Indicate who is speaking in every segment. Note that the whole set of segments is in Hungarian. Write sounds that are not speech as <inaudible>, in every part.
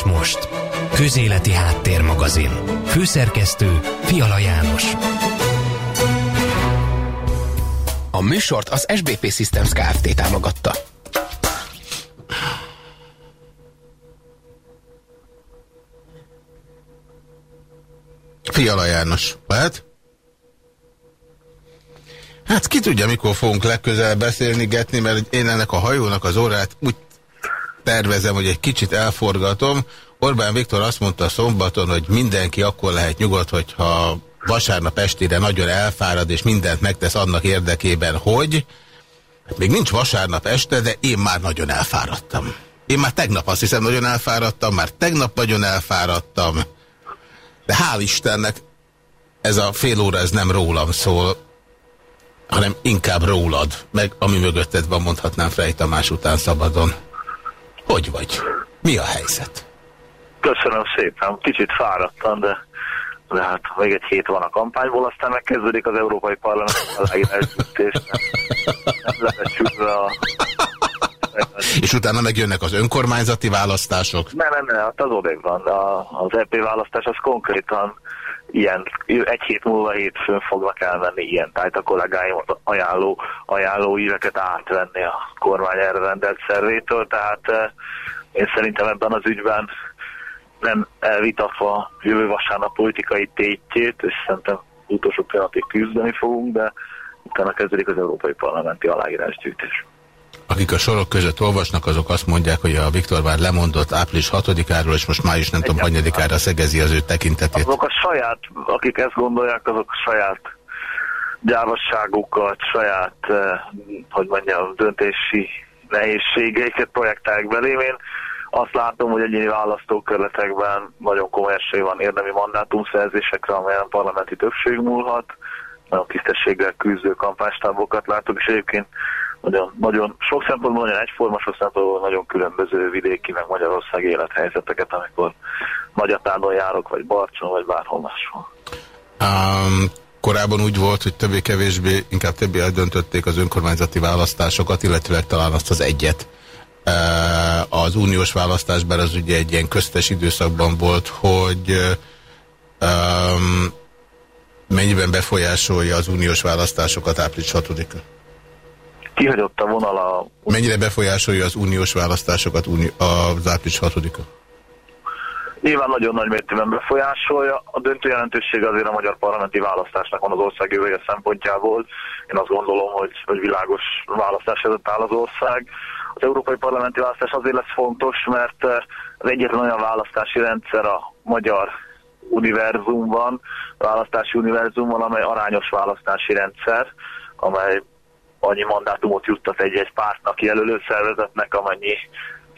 Speaker 1: és most. Közéleti Háttérmagazin. Főszerkesztő Fiala János.
Speaker 2: A műsort az SBP Systems Kft. támogatta.
Speaker 3: Fiala János. Lehet? Hát ki tudja, mikor fogunk legközelebb beszélni, Getni, mert én ennek a hajónak az órát úgy tervezem, hogy egy kicsit elforgatom. Orbán Viktor azt mondta szombaton, hogy mindenki akkor lehet nyugodt, hogyha vasárnap estére nagyon elfárad, és mindent megtesz annak érdekében, hogy hát még nincs vasárnap este, de én már nagyon elfáradtam. Én már tegnap azt hiszem nagyon elfáradtam, már tegnap nagyon elfáradtam, de hál' Istennek ez a fél óra ez nem rólam szól, hanem inkább rólad, meg ami mögötted van, mondhatnám Frey Tamás után szabadon. Hogy vagy? Mi a helyzet?
Speaker 4: Köszönöm szépen. Kicsit fáradtam, de, de hát még egy hét van a kampányból, aztán megkezdődik az Európai Parlament aláírásgyűjtés. Nem, a...
Speaker 3: És utána megjönnek az önkormányzati választások?
Speaker 4: Nem, nem, nem, hát az odébb van. A, az EP választás az konkrétan ilyen, egy hét múlva hétfőn fognak elmenni ilyen tájt a kollégáim ajánló, ajánló íveket átvenni a kormány erre rendelt szervétől, tehát eh, én szerintem ebben az ügyben nem elvitatva jövő vasárnap politikai tétjét, és szerintem utolsó pillanatig küzdeni fogunk, de utána kezdődik az Európai Parlamenti aláírásgyűjtés.
Speaker 3: Akik a sorok között olvasnak, azok azt mondják, hogy a Viktor már lemondott április 6-áról, és most május nem tudom, hanyadikára szegezi az ő tekintetét.
Speaker 4: Azok a saját, akik ezt gondolják, azok a saját gyávasságukat, saját, eh, hogy mondjam, döntési nehézségeiket projektálják belém. Én azt látom, hogy egyéni választókörletekben nagyon komoly esély van érdemi mandátumszerzésekre, amelyen parlamenti többség múlhat. Nagyon tisztességgel küzdő kampánystábokat látok, és egyébként nagyon, nagyon sok szempontból nagyon egyforma, sok szempontból nagyon különböző vidéki, meg Magyarország élethelyzeteket, amikor Nagyatádon járok, vagy Barcson, vagy bárhol máshol.
Speaker 3: Um, korábban úgy volt, hogy többé-kevésbé, inkább többé eldöntötték az önkormányzati választásokat, illetve talán azt az egyet. Az uniós választásban az ugye egy ilyen köztes időszakban volt, hogy um, mennyiben befolyásolja az uniós választásokat április 6-a?
Speaker 4: Kihagyott a vonal a...
Speaker 3: Mennyire befolyásolja az uniós választásokat az április 6-a?
Speaker 4: Nyilván nagyon nagy mértékben befolyásolja. A döntő jelentőség azért a magyar parlamenti választásnak van az ország jövője szempontjából. Én azt gondolom, hogy, hogy világos választás előtt áll az ország. Az európai parlamenti választás azért lesz fontos, mert eh, az egyetlen olyan választási rendszer a magyar univerzumban, választási univerzumban, amely arányos választási rendszer, amely annyi mandátumot juttat egy-egy pártnak jelölő szervezetnek, amennyi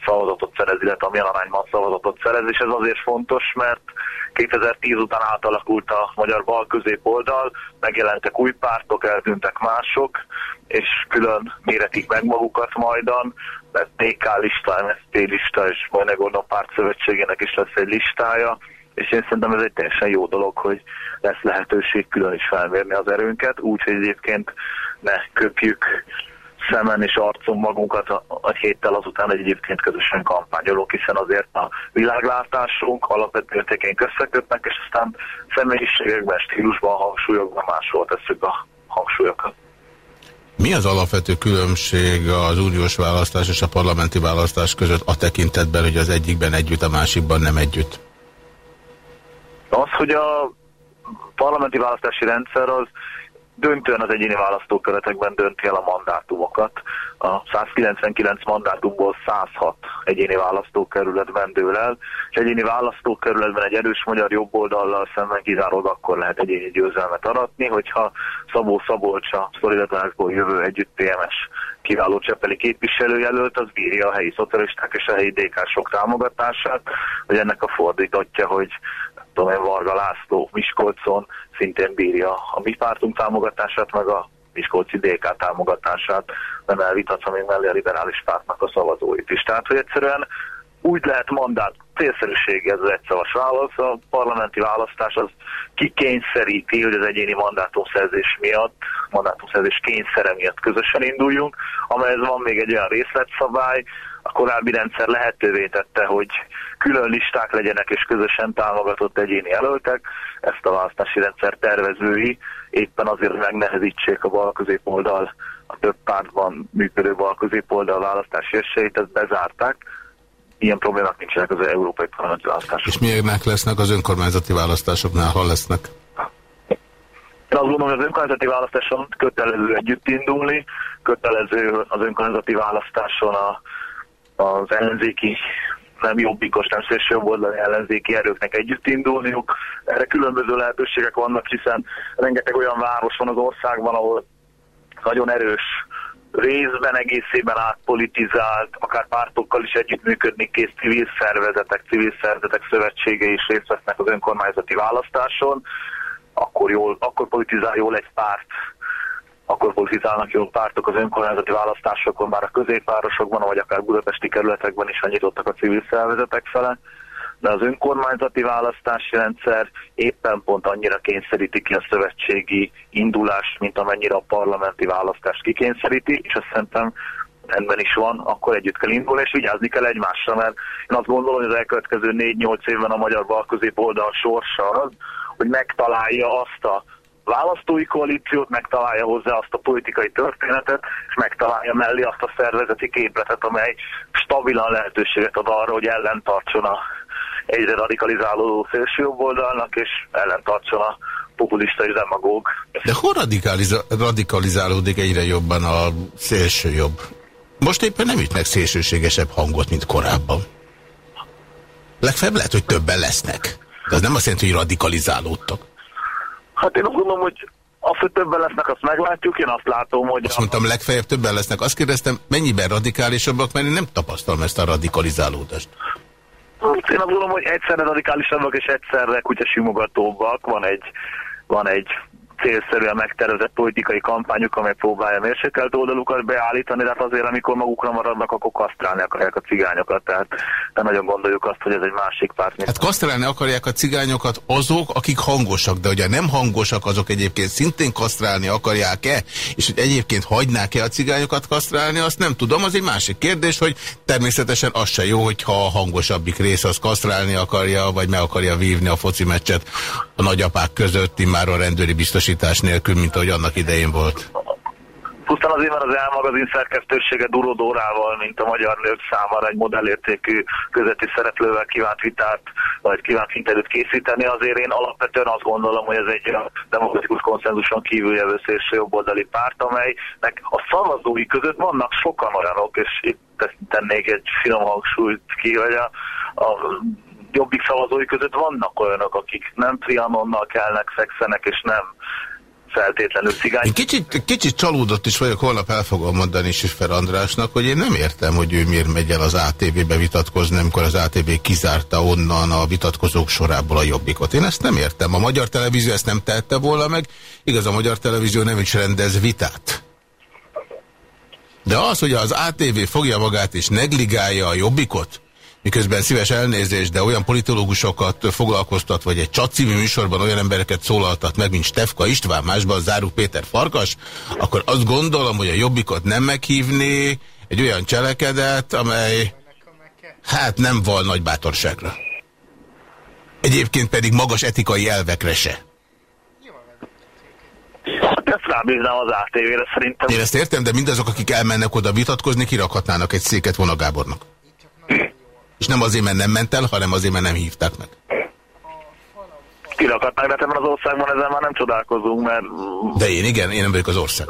Speaker 4: szavazatot szerez, illetve amilyen arányban szavazatot szerez, és ez azért fontos, mert 2010 után átalakult a magyar bal középoldal, megjelentek új pártok, eltűntek mások, és külön méretik meg magukat majdan, mert DK lista, MSZP lista, és majd Gordon párt szövetségének is lesz egy listája, és én szerintem ez egy teljesen jó dolog, hogy lesz lehetőség külön is felmérni az erőnket, úgyhogy egyébként ne köpjük szemen és arcon magunkat a, a héttel azután, hogy egyébként közösen kampányolunk, hiszen azért a világlátásunk alapvető értékeink összekötnek, és aztán személyiségekben, stílusban, hangsúlyokban máshol tesszük a hangsúlyokat.
Speaker 3: Mi az alapvető különbség az uniós választás és a parlamenti választás között a tekintetben, hogy az egyikben együtt, a másikban nem együtt?
Speaker 4: Az, hogy a parlamenti választási rendszer az döntően az egyéni választókeretekben dönti el a mandátumokat. A 199 mandátumból 106 egyéni választókerületben dől el, és egyéni választókerületben egy erős magyar jobboldallal szemben kizárólag akkor lehet egyéni győzelmet aratni, hogyha Szabó Szabolcs a szolidatásból jövő együtt PMS kiváló Csepeli képviselőjelölt, az bírja a helyi szocialisták és a helyi DK-sok támogatását, hogy ennek a fordítottja, hogy tudom én, Varga László Miskolcon szintén bírja a mi pártunk támogatását, meg a Miskolci DK támogatását, nem elvitatva még mellé a liberális pártnak a szavazóit is. Tehát, hogy egyszerűen úgy lehet mandát, célszerűség ez az egyszavas válasz. A parlamenti választás az kikényszeríti, hogy az egyéni mandátumszerzés miatt, mandátumszerzés kényszere miatt közösen induljunk, amelyez van még egy olyan részletszabály, a korábbi rendszer lehetővé tette, hogy külön listák legyenek és közösen támogatott egyéni jelöltek. Ezt a választási rendszer tervezői éppen azért, megnehezítsék a bal középoldal, a több pártban működő bal középoldal választási esélyt, ezt bezárták. Ilyen problémák nincsenek az európai parlamenti választások.
Speaker 3: És milyenek lesznek az önkormányzati választásoknál, ha lesznek?
Speaker 4: Én azt gondolom, hogy az önkormányzati választáson kötelező együtt indulni, kötelező az önkormányzati választáson a az ellenzéki nem jobbikos, nem szélsőjobboldali ellenzéki erőknek együtt indulniuk. Erre különböző lehetőségek vannak, hiszen rengeteg olyan város van az országban, ahol nagyon erős részben egészében átpolitizált, akár pártokkal is együttműködni kész civil szervezetek, civil szervezetek szövetsége is részt vesznek az önkormányzati választáson, akkor, jól, akkor politizál jól egy párt, akkor politizálnak jó pártok az önkormányzati választásokon, már a középvárosokban, vagy akár budapesti kerületekben is nyitottak a civil szervezetek fele, de az önkormányzati választási rendszer éppen pont annyira kényszeríti ki a szövetségi indulást, mint amennyire a parlamenti választást kikényszeríti, és azt szerintem rendben is van, akkor együtt kell indulni, és vigyázni kell egymásra, mert én azt gondolom, hogy az elkövetkező 4-8 évben a magyar bal oldal sorsa az, hogy megtalálja azt a választói koalíciót, megtalálja hozzá azt a politikai történetet, és megtalálja mellé azt a szervezeti képletet, amely stabilan lehetőséget ad arra, hogy ellentartson a egyre radikalizálódó oldalnak, és ellentartson a populista és demagóg.
Speaker 3: De hol radikalizálódik egyre jobban a szélső jobb? Most éppen nem ütnek szélsőségesebb hangot, mint korábban. Legfeljebb lehet, hogy többen lesznek. De az nem azt jelenti, hogy radikalizálódtak.
Speaker 4: Hát én azt gondolom, hogy az, hogy többen lesznek, azt meglátjuk. Én azt látom, hogy...
Speaker 3: Azt mondtam, legfeljebb többen lesznek. Azt kérdeztem, mennyiben radikálisabbak, mert én nem tapasztalom ezt a radikalizálódást.
Speaker 4: Hát én azt gondolom, hogy egyszerre radikálisabbak és egyszerre kutyasimogatóbbak. Van egy, van egy célszerűen megtervezett politikai kampányuk, amely próbálja mérsékelt oldalukat beállítani, de hát azért, amikor magukra maradnak, akkor kasztrálni akarják a cigányokat. Tehát nem nagyon gondoljuk azt, hogy ez egy másik párt.
Speaker 3: Hát kasztrálni akarják a cigányokat azok, akik hangosak, de ugye nem hangosak, azok egyébként szintén kasztrálni akarják-e, és hogy egyébként hagynák-e a cigányokat kasztrálni, azt nem tudom. Az egy másik kérdés, hogy természetesen az se jó, hogyha a hangosabbik rész az kasztrálni akarja, vagy meg akarja vívni a foci meccset a nagyapák között, már a rendőri biztosítás nélkül, mint ahogy annak idején volt.
Speaker 4: Pusztán azért, mert az elmagazin szerkesztősége durodórával, mint a magyar nők számára egy modellértékű közötti szereplővel kívánt vitát, vagy kívánt interjút készíteni, azért én alapvetően azt gondolom, hogy ez egy demokratikus konszenzuson kívül jövő szélső jobboldali párt, amelynek a szavazói között vannak sokan olyanok, és itt tennék egy finom hangsúlyt ki, hogy a, a jobbik szavazói között vannak olyanok, akik nem Trianonnal kelnek, fekszenek, és nem feltétlenül cigány.
Speaker 3: Én kicsit, kicsit csalódott is vagyok, holnap el fogom mondani Siffer Andrásnak, hogy én nem értem, hogy ő miért megy el az ATV-be vitatkozni, amikor az ATV kizárta onnan a vitatkozók sorából a jobbikot. Én ezt nem értem. A magyar televízió ezt nem tehette volna meg. Igaz, a magyar televízió nem is rendez vitát. De az, hogy az ATV fogja magát és negligálja a jobbikot, miközben szíves elnézés, de olyan politológusokat foglalkoztat, vagy egy csatcímű műsorban olyan embereket szólaltat meg, mint Stefka István, másban Záruk Péter Farkas, akkor azt gondolom, hogy a jobbikot nem meghívni egy olyan cselekedet, amely hát nem val nagy bátorságra. Egyébként pedig magas etikai elvekre se.
Speaker 4: Hát ezt rábíznám az ATV-re szerintem.
Speaker 3: Én ezt értem, de mindazok, akik elmennek oda vitatkozni, kirakhatnának egy széket vonagábornak. És nem azért, mert nem ment el, hanem azért, mert nem hívták meg.
Speaker 4: Kirakatták, de ebben az országban ezzel már nem csodálkozunk, mert...
Speaker 3: De én igen, én nem vagyok az ország.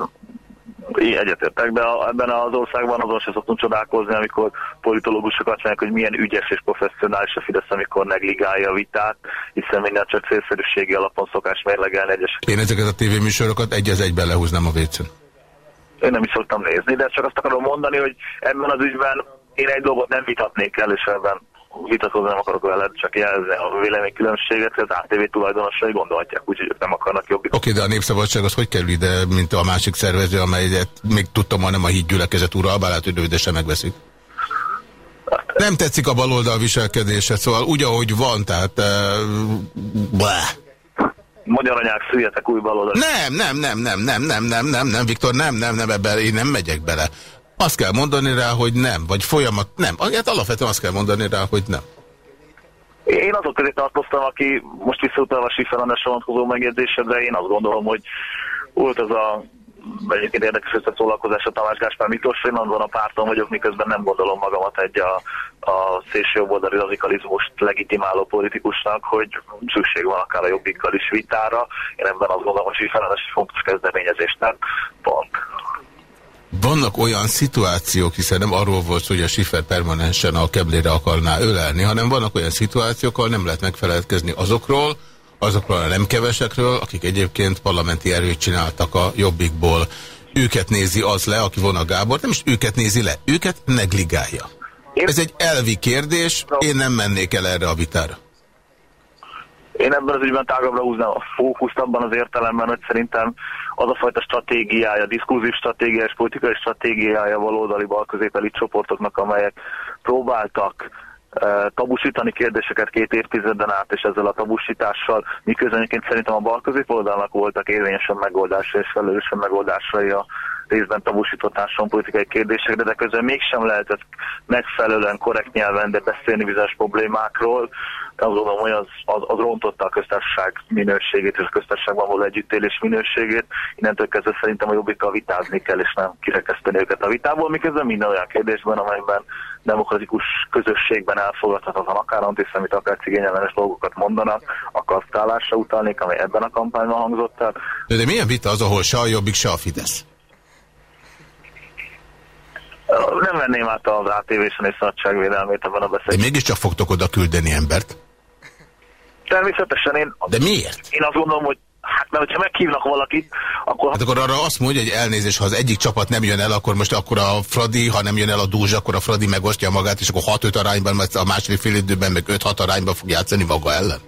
Speaker 4: Én egyetértek, de ebben az országban azon sem szoktunk csodálkozni, amikor politológusok azt mondják, hogy milyen ügyes és professzionális a Fidesz, amikor negligálja a vitát, hiszen minden csak célszerűségi alapon szokás mérlegelni egyes.
Speaker 3: Én ezeket a tévéműsorokat egy az egyben lehúznám a vécén.
Speaker 4: Én nem is szoktam nézni, de csak azt akarom mondani, hogy ebben az ügyben én egy dolgot nem vitatnék el, és ebben vitatkozni nem akarok veled, csak jelzni a véleménykülönbséget, az ATV tulajdonosai gondolhatják, úgyhogy ők nem akarnak jobb. Oké,
Speaker 3: okay, de a Népszabadság az hogy kerül ide, mint a másik szervező, amelyet még tudtam, ha nem a híd gyülekezet ura, lehet, hogy de sem megveszik. Nem tetszik a baloldal viselkedése, szóval úgy, ahogy van, tehát... Uh,
Speaker 4: Magyar anyák szüljetek új baloldal.
Speaker 3: Nem, nem, nem, nem, nem, nem, nem, nem, nem, Viktor, nem, nem, nem, ebben én nem megyek bele. Azt kell mondani rá, hogy nem, vagy folyamat, nem. Hát alapvetően azt kell mondani rá, hogy nem.
Speaker 4: Én azok közé tartoztam, aki most visszautalva a Siferandásra vonatkozó megjegyzésedre, én azt gondolom, hogy volt az a egyébként érdekes összeszólalkozás a Tamás Gáspár Miklós, én van a párton vagyok, miközben nem gondolom magamat egy a, a szélső jobboldali radikalizmust legitimáló politikusnak, hogy szükség van akár a jobbikkal is vitára. Én ebben azt gondolom, hogy egy fontos kezdeményezés, tehát pont.
Speaker 3: Vannak olyan szituációk, hiszen nem arról volt hogy a Schiffer permanensen a keblére akarná ölelni, hanem vannak olyan szituációk, ahol nem lehet megfelelkezni azokról, azokról a nem kevesekről, akik egyébként parlamenti erőt csináltak a jobbikból. Őket nézi az le, aki von a Gábor, nem is őket nézi le, őket negligálja. Ez egy elvi kérdés, én nem mennék el erre a vitára.
Speaker 4: Én ebben az ügyben tágabbra húznám a fókuszt abban az értelemben, hogy szerintem az a fajta stratégiája, diskurzív stratégiája és politikai stratégiája valódali balközépeli csoportoknak, amelyek próbáltak tabusítani kérdéseket két évtizeden át, és ezzel a tabusítással, miközben egyébként szerintem a bal középoldalnak voltak érvényesen megoldásra és felelősen megoldásai a részben tabusított politikai kérdésekre, de közben mégsem lehetett megfelelően korrekt nyelven, de beszélni bizonyos problémákról. Azt gondolom, hogy az, az, az rontotta a köztársaság minőségét és a köztársaságban való együttélés minőségét. Innentől kezdve szerintem a jobbikkal vitázni kell, és nem kirekeszteni őket a vitából, miközben minden olyan kérdésben, amelyben demokratikus közösségben elfogadhatatlan, akár antiszemit, akár cigényellenes dolgokat mondanak, a kasztálásra utalnék, amely ebben a kampányban hangzott el.
Speaker 3: De, de milyen vita az, ahol se a jobbik, se a Fidesz?
Speaker 4: Nem venném át az ATV-sen és szabadságvédelmét ebben a beszélgetésben.
Speaker 3: De mégiscsak fogtok oda küldeni embert?
Speaker 4: Természetesen én...
Speaker 3: De miért?
Speaker 4: Én azt gondolom, hogy Hát mert hogyha meghívnak valakit, akkor...
Speaker 3: Hát akkor arra azt mondja, hogy elnézés, ha az egyik csapat nem jön el, akkor most akkor a Fradi, ha nem jön el a Dúzs, akkor a Fradi megosztja magát, és akkor 6-5 arányban, mert a második fél időben meg 5-6 arányban fog játszani maga ellen.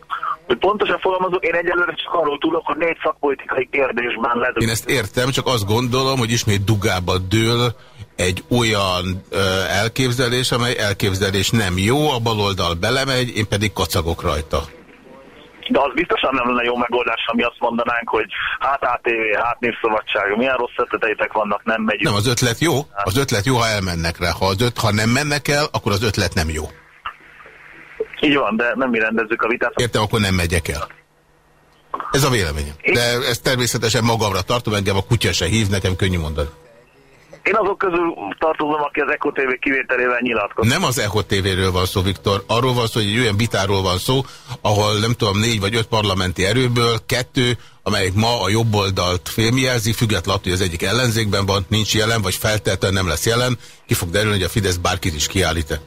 Speaker 4: Hogy pontosan fogalmazok, én egyelőre csak arról tudok, hogy négy szakpolitikai kérdésben lehet.
Speaker 3: Én ezt értem, csak azt gondolom, hogy ismét dugába dől egy olyan ö, elképzelés, amely elképzelés nem jó, a baloldal belemegy, én pedig kacagok rajta.
Speaker 4: De az biztosan nem lenne jó megoldás, ami azt mondanánk, hogy hát ATV, hát Népszabadság, milyen rossz ötleteitek vannak, nem megyünk.
Speaker 3: Nem, az ötlet jó, az ötlet jó, ha elmennek rá. Ha, az öt, ha nem mennek el, akkor az ötlet nem jó.
Speaker 4: Így van, de nem mi rendezzük a vitát.
Speaker 3: Értem, akkor nem megyek el. Ez a véleményem. De ezt természetesen magamra tartom, engem a kutya se hív, nekem könnyű mondani.
Speaker 4: Én azok közül tartozom, aki az Echo TV kivételével nyilatkozott.
Speaker 3: Nem az Echo TV-ről van szó, Viktor. Arról van szó, hogy egy olyan vitáról van szó, ahol nem tudom, négy vagy öt parlamenti erőből kettő, amelyik ma a jobb oldalt félmjelzi, függetlenül, hogy az egyik ellenzékben van, nincs jelen, vagy feltétlenül nem lesz jelen, ki fog derülni, hogy a Fidesz bárkit is kiállít -e.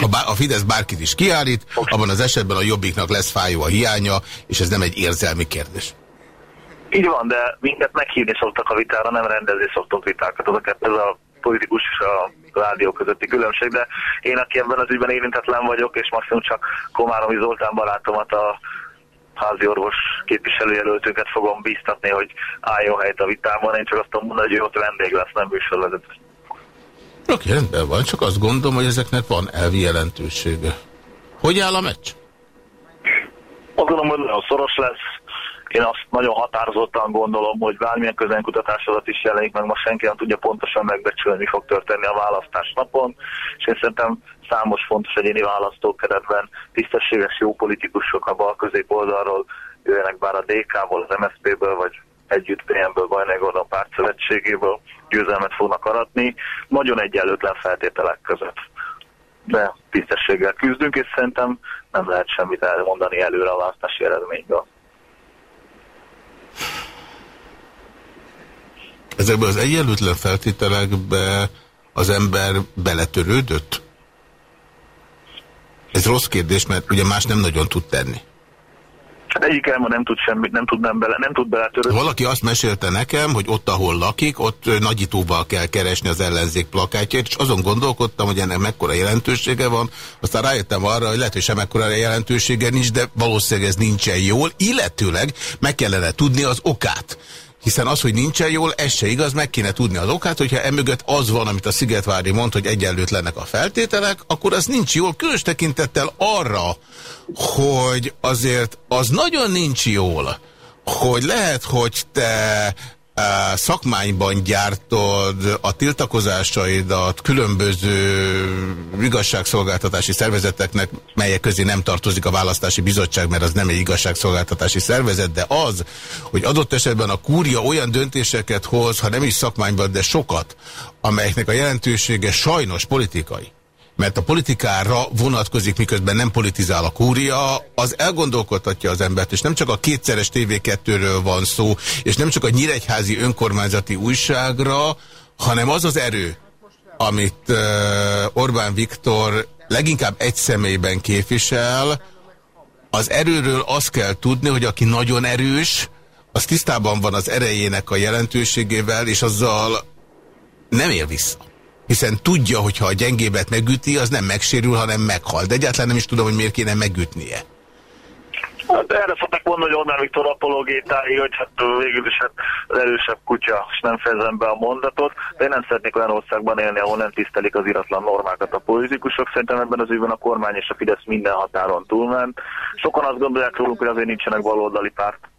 Speaker 3: Ha a Fidesz bárkit is kiállít, abban az esetben a jobbiknak lesz fájó a hiánya, és ez nem egy érzelmi kérdés.
Speaker 4: Így van, de minket meghívni szoktak a vitára, nem rendezni szoktunk vitákat. Ez a politikus és a rádió közötti különbség, de én, aki ebben az ügyben érintetlen vagyok, és maximum csak Komáromi Zoltán barátomat a házi orvos képviselőjelöltünket fogom bíztatni, hogy álljon helyet a vitában. Én csak azt tudom mondani, hogy ő ott vendég lesz, nem műsorvezető.
Speaker 3: Oké, rendben van, csak azt gondolom, hogy ezeknek van elvi jelentősége. Hogy áll a meccs?
Speaker 4: Azt gondolom, hogy nagyon szoros lesz. Én azt nagyon határozottan gondolom, hogy bármilyen közenkutatás alatt is jelenik meg, ma senki nem tudja pontosan megbecsülni, mi fog történni a választás napon, és én szerintem számos fontos egyéni választókeretben tisztességes jó politikusok a bal középoldalról jöjjenek bár a DK-ból, az MSZP-ből, vagy együtt PM-ből, Bajnai Gordon pártszövetségéből győzelmet fognak aratni, nagyon egyenlőtlen feltételek között. De tisztességgel küzdünk, és szerintem nem lehet semmit elmondani előre a választási eredményből.
Speaker 3: Ezekben az egyenlőtlen feltételekbe az ember beletörődött? Ez rossz kérdés, mert ugye más nem nagyon tud tenni.
Speaker 4: Hát egyik elma nem tud semmit, nem tud, nem bele, nem tud beletörődni.
Speaker 3: Valaki azt mesélte nekem, hogy ott, ahol lakik, ott nagyítóval kell keresni az ellenzék plakátját, és azon gondolkodtam, hogy ennek mekkora jelentősége van. Aztán rájöttem arra, hogy lehet, hogy sem mekkora jelentősége nincs, de valószínűleg ez nincsen jól, illetőleg meg kellene tudni az okát. Hiszen az, hogy nincsen jól, ez se igaz, meg kéne tudni az okát, hogyha emögött az van, amit a Szigetvári mond, hogy egyenlőtlenek a feltételek, akkor az nincs jól, különös tekintettel arra, hogy azért az nagyon nincs jól, hogy lehet, hogy te szakmányban gyártod a tiltakozásaidat különböző igazságszolgáltatási szervezeteknek, melyek közé nem tartozik a választási bizottság, mert az nem egy igazságszolgáltatási szervezet, de az, hogy adott esetben a kúria olyan döntéseket hoz, ha nem is szakmányban, de sokat, amelyeknek a jelentősége sajnos politikai mert a politikára vonatkozik, miközben nem politizál a kúria, az elgondolkodtatja az embert, és nem csak a kétszeres TV2-ről van szó, és nem csak a nyíregyházi önkormányzati újságra, hanem az az erő, amit Orbán Viktor leginkább egy személyben képvisel, az erőről azt kell tudni, hogy aki nagyon erős, az tisztában van az erejének a jelentőségével, és azzal nem ér vissza hiszen tudja, hogy ha a gyengébet megüti, az nem megsérül, hanem meghal. De egyáltalán nem is tudom, hogy miért kéne megütnie.
Speaker 4: Hát erre szokták mondani, hogy Orbán Viktor apologétái, hogy hát végül is hát az erősebb kutya, és nem fejezem be a mondatot, de én nem szeretnék olyan országban élni, ahol nem tisztelik az iratlan normákat a politikusok. Szerintem ebben az ügyben a kormány és a Fidesz minden határon túlment. Sokan azt gondolják rólunk, hogy azért nincsenek baloldali párt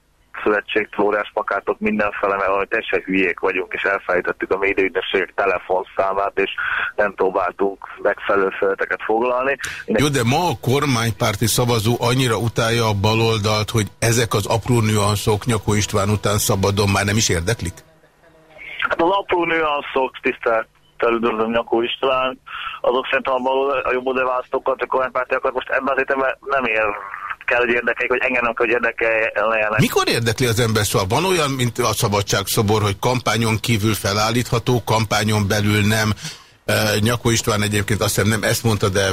Speaker 4: szövetség, flórás pakátok mindenfele, mert hogy teljesen hülyék vagyunk, és elfelejtettük a médiaügynökségek telefonszámát, és nem próbáltunk megfelelő feleteket foglalni.
Speaker 3: Jó, de ma a kormánypárti szavazó annyira utálja a baloldalt, hogy ezek az apró nüanszok Nyakó István után szabadon már nem is érdeklik?
Speaker 4: Hát az apró nüanszok, tisztelt üdvözlöm Nyakó István, azok szerintem a, baloldal, a jobb oldalválasztókat, a kormánypártiakat most ebben az értelemben nem ér kell, hogy érdekeljék, hogy engem nem kell, hogy érdekeljenek.
Speaker 3: Mikor érdekli az ember? Szóval van olyan, mint a szabadságszobor, hogy kampányon kívül felállítható, kampányon belül nem, Nyakó István egyébként azt hiszem nem ezt mondta, de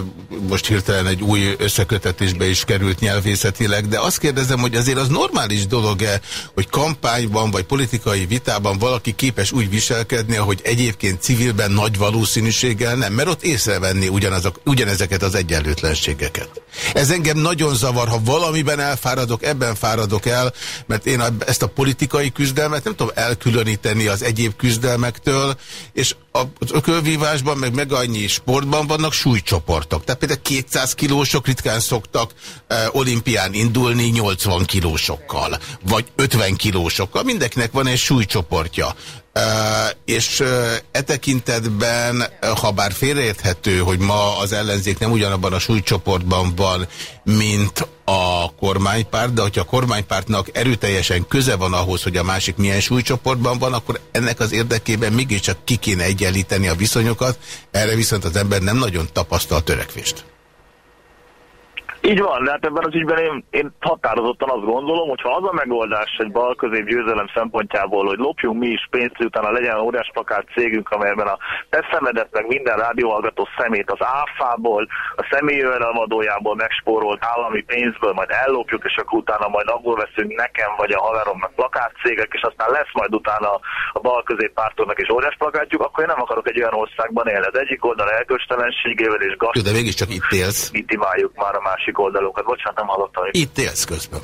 Speaker 3: most hirtelen egy új összekötetésbe is került nyelvészetileg, de azt kérdezem, hogy azért az normális dolog-e, hogy kampányban vagy politikai vitában valaki képes úgy viselkedni, ahogy egyébként civilben nagy valószínűséggel nem, mert ott észrevenni ugyanazok, ugyanezeket az egyenlőtlenségeket. Ez engem nagyon zavar, ha valamiben elfáradok, ebben fáradok el, mert én ezt a politikai küzdelmet nem tudom elkülöníteni az egyéb küzdelmektől, és az ökölvívásban, meg meg annyi sportban vannak súlycsoportok. Tehát például 200 kilósok ritkán szoktak e, olimpián indulni 80 kilósokkal, vagy 50 kilósokkal. Mindenkinek van egy súlycsoportja. És e tekintetben, ha bár félreérthető, hogy ma az ellenzék nem ugyanabban a súlycsoportban van, mint a kormánypárt, de hogyha a kormánypártnak erőteljesen köze van ahhoz, hogy a másik milyen súlycsoportban van, akkor ennek az érdekében mégiscsak ki kéne egyenlíteni a viszonyokat, erre viszont az ember nem nagyon tapasztal törekvést.
Speaker 4: Így van, de hát ebben az ügyben én, én határozottan azt gondolom, hogy ha az a megoldás egy bal közép győzelem szempontjából, hogy lopjunk mi is pénzt, utána legyen óriás plakát cégünk, amelyben a te szemedet meg minden rádióhallgató szemét az áfából, a személyjövedelmadójából megspórolt állami pénzből majd ellopjuk, és akkor utána majd abból veszünk nekem vagy a haveromnak plakátcégek, és aztán lesz majd utána a bal közép pártoknak is óriás plakátjuk, akkor én nem akarok egy olyan országban élni. Az egyik oldal elköstelenségével és gazdasággal.
Speaker 3: De mégiscsak itt élsz.
Speaker 4: már a másik oldalokat. Bocsánat, nem hallottam.
Speaker 3: Itt élsz közben.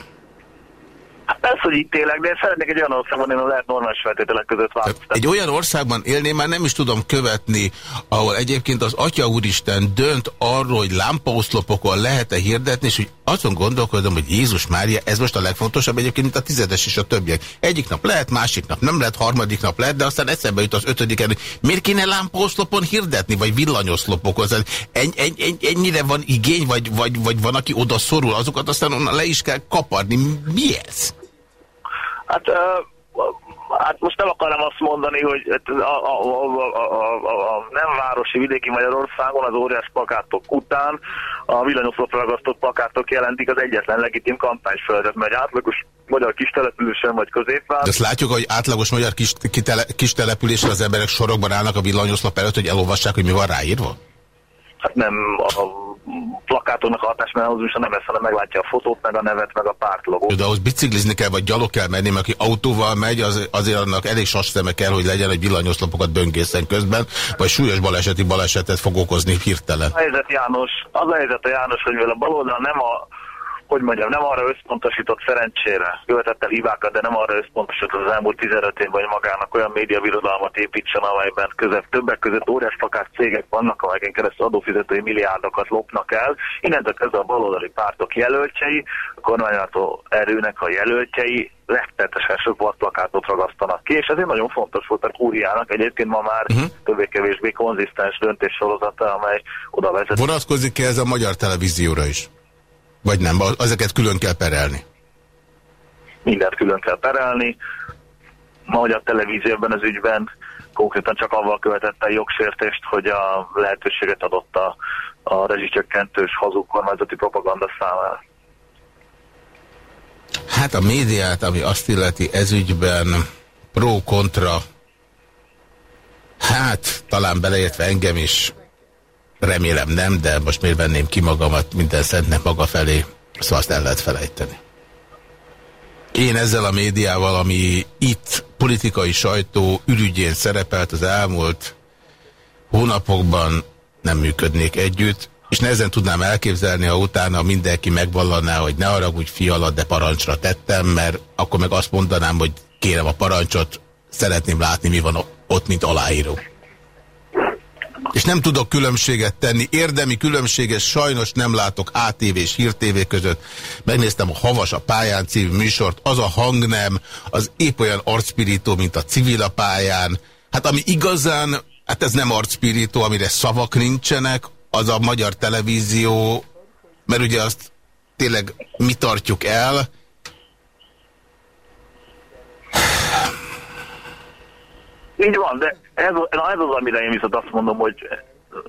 Speaker 4: Hát persze, hogy itt élek, de szeretnék egy olyan országban, ahol lehet normális feltételek között választani.
Speaker 3: Egy olyan országban élni már nem is tudom követni, ahol egyébként az Atya Úristen dönt arról, hogy lámpaoszlopokon lehet-e hirdetni, és hogy azon gondolkodom, hogy Jézus Mária, ez most a legfontosabb egyébként, mint a tizedes és a többiek. Egyik nap lehet, másik nap nem lehet, harmadik nap lehet, de aztán eszembe jut az ötödiken, hogy miért kéne lámpaoszlopon hirdetni, vagy villanyoszlopokon. En, en, en, ennyire van igény, vagy, vagy, vagy van, aki oda szorul, azokat aztán onnan le is kell kaparni. Mi ez?
Speaker 4: Hát, hát most nem akarom azt mondani, hogy a, a, a, a, a, a nem városi vidéki Magyarországon az óriás plakátok után a villanyoszlopra ragasztott plakátok jelentik az egyetlen legitim kampányföldet, mert átlagos magyar kistelepülésen vagy középvár.
Speaker 3: De azt látjuk, hogy átlagos magyar kis, kitele, kistelepülésen az emberek sorokban állnak a villanyoszlop előtt, hogy elolvassák, hogy mi van ráírva?
Speaker 4: Hát nem a plakátonnak a hatásmechanizmusa nem lesz, hanem meglátja a fotót, meg a nevet, meg a pártlogót.
Speaker 3: De ahhoz biciklizni kell, vagy gyalog kell menni, mert aki autóval megy, az, azért annak elég szeme kell, hogy legyen, egy villanyoszlopokat böngészen közben, vagy súlyos baleseti balesetet fog okozni hirtelen.
Speaker 4: A helyzet János, az a helyzet a János, hogy mivel a baloldal nem a hogy mondjam, nem arra összpontosított szerencsére, követett el hibákat, de nem arra összpontosított az elmúlt 15 évben, hogy magának olyan médiabirodalmat építsen, amelyben között, többek között óriás pakás cégek vannak, amelyeken keresztül adófizetői milliárdokat lopnak el. Innentől kezdve a baloldali pártok jelöltjei, a kormányátó erőnek a jelöltjei rettetesen sok plakátot ragasztanak ki, és ezért nagyon fontos volt a kúriának egyébként ma már uh-huh. többé-kevésbé konzisztens döntéssorozata, amely oda vezet.
Speaker 3: Vonatkozik-e ez a magyar televízióra is? Vagy nem? Ezeket külön kell perelni?
Speaker 4: Mindent külön kell perelni. Ma magyar televízióban az ügyben konkrétan csak avval követett a jogsértést, hogy a lehetőséget adott a, a rezsicsökkentős hazug kormányzati propaganda számára.
Speaker 3: Hát a médiát, ami azt illeti ezügyben pro-kontra, hát talán beleértve engem is, remélem nem, de most miért venném ki magamat minden szentnek maga felé, szóval azt el lehet felejteni. Én ezzel a médiával, ami itt politikai sajtó ürügyén szerepelt az elmúlt hónapokban nem működnék együtt, és nehezen tudnám elképzelni, ha utána mindenki megvallaná, hogy ne úgy fialat, de parancsra tettem, mert akkor meg azt mondanám, hogy kérem a parancsot, szeretném látni, mi van ott, mint aláíró. És nem tudok különbséget tenni. Érdemi különbséget sajnos nem látok ATV és Hír TV között. Megnéztem a Havas a pályán című műsort. Az a hang nem, az épp olyan arcpirító, mint a civil a pályán. Hát ami igazán, hát ez nem arcpirító, amire szavak nincsenek, az a magyar televízió, mert ugye azt tényleg mi tartjuk el.
Speaker 4: Így van, de ez, na ez az, amire én viszont azt mondom, hogy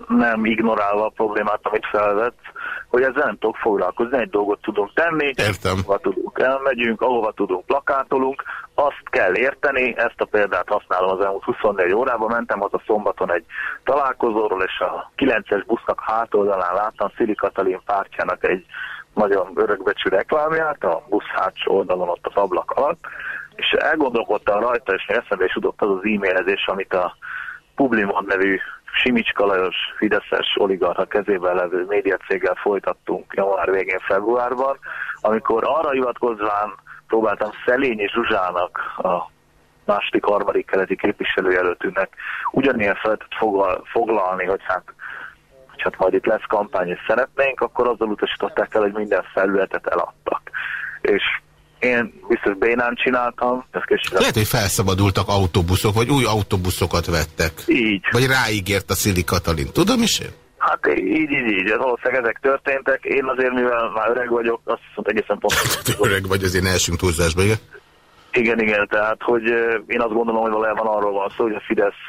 Speaker 4: nem ignorálva a problémát, amit felvett, hogy ezzel nem tudok foglalkozni, egy dolgot tudunk tenni,
Speaker 3: Értem.
Speaker 4: ahova tudunk elmegyünk, ahova tudunk plakátolunk, azt kell érteni, ezt a példát használom az elmúlt 24 órában, mentem az a szombaton egy találkozóról, és a 9-es busznak hátoldalán láttam Szili Katalin pártjának egy nagyon örökbecsű reklámját, a busz hátsó oldalon ott az ablak alatt, és elgondolkodtam rajta, és eszembe is jutott az az e-mailezés, amit a Publimon nevű Simicska Lajos Fideszes oligarcha kezében levő médiacéggel folytattunk január végén, februárban, amikor arra hivatkozván próbáltam Szelényi Zsuzsának, a második, harmadik keleti képviselőjelöltünknek ugyanilyen feltet foglalni, hogy hát, hogy hát majd itt lesz kampány, és szeretnénk, akkor azzal utasították el, hogy minden felületet eladtak. És én biztos bénán csináltam.
Speaker 3: Lehet, hogy felszabadultak autóbuszok, vagy új autóbuszokat vettek.
Speaker 4: Így.
Speaker 3: Vagy ráígért a Szili Katalin. Tudom is én?
Speaker 4: Hát így, így, így. Valószínűleg ezek történtek. Én azért, mivel már öreg vagyok, azt viszont egészen pontosan. <laughs>
Speaker 3: öreg vagy, azért ne esünk túlzásba, igen?
Speaker 4: Igen, igen. Tehát, hogy én azt gondolom, hogy valójában arról van szó, hogy a Fidesz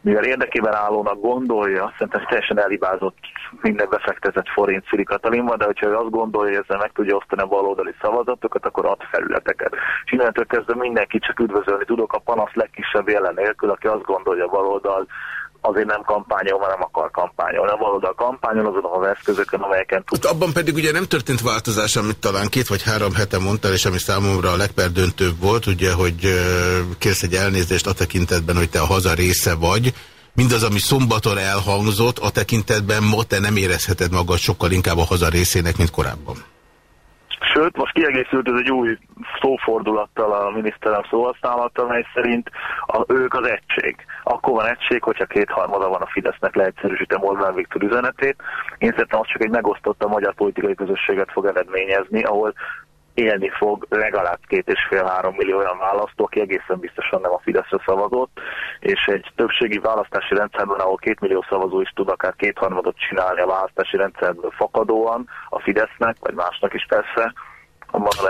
Speaker 4: mivel érdekében állónak gondolja, szerintem teljesen elibázott minden befektetett forint Szili Katalinban, de hogyha ő azt gondolja, hogy ezzel meg tudja osztani a baloldali szavazatokat, akkor ad felületeket. És innentől kezdve mindenki csak üdvözölni tudok a panasz legkisebb jelen nélkül, aki azt gondolja a baloldal azért nem kampányol, mert nem akar kampányolni. A baloldal kampányol azon az eszközökön, amelyeken tud.
Speaker 3: Hát abban pedig ugye nem történt változás, amit talán két vagy három hete mondtál, és ami számomra a legperdöntőbb volt, ugye, hogy kérsz egy elnézést a tekintetben, hogy te a haza része vagy, mindaz, ami szombaton elhangzott, a tekintetben ma te nem érezheted magad sokkal inkább a haza részének, mint korábban.
Speaker 4: Sőt, most kiegészült ez egy új szófordulattal a miniszterem szóhasználattal, mely szerint a, ők az egység. Akkor van egység, hogyha kétharmada van a Fidesznek leegyszerűsítem Orbán Viktor üzenetét. Én szerintem az csak egy megosztott a magyar politikai közösséget fog eredményezni, ahol élni fog legalább két és fél-három millió olyan választó, aki egészen biztosan nem a Fideszre szavazott, és egy többségi választási rendszerben, ahol két millió szavazó is tud akár kétharmadot csinálni a választási rendszerből fakadóan a Fidesznek, vagy másnak is persze,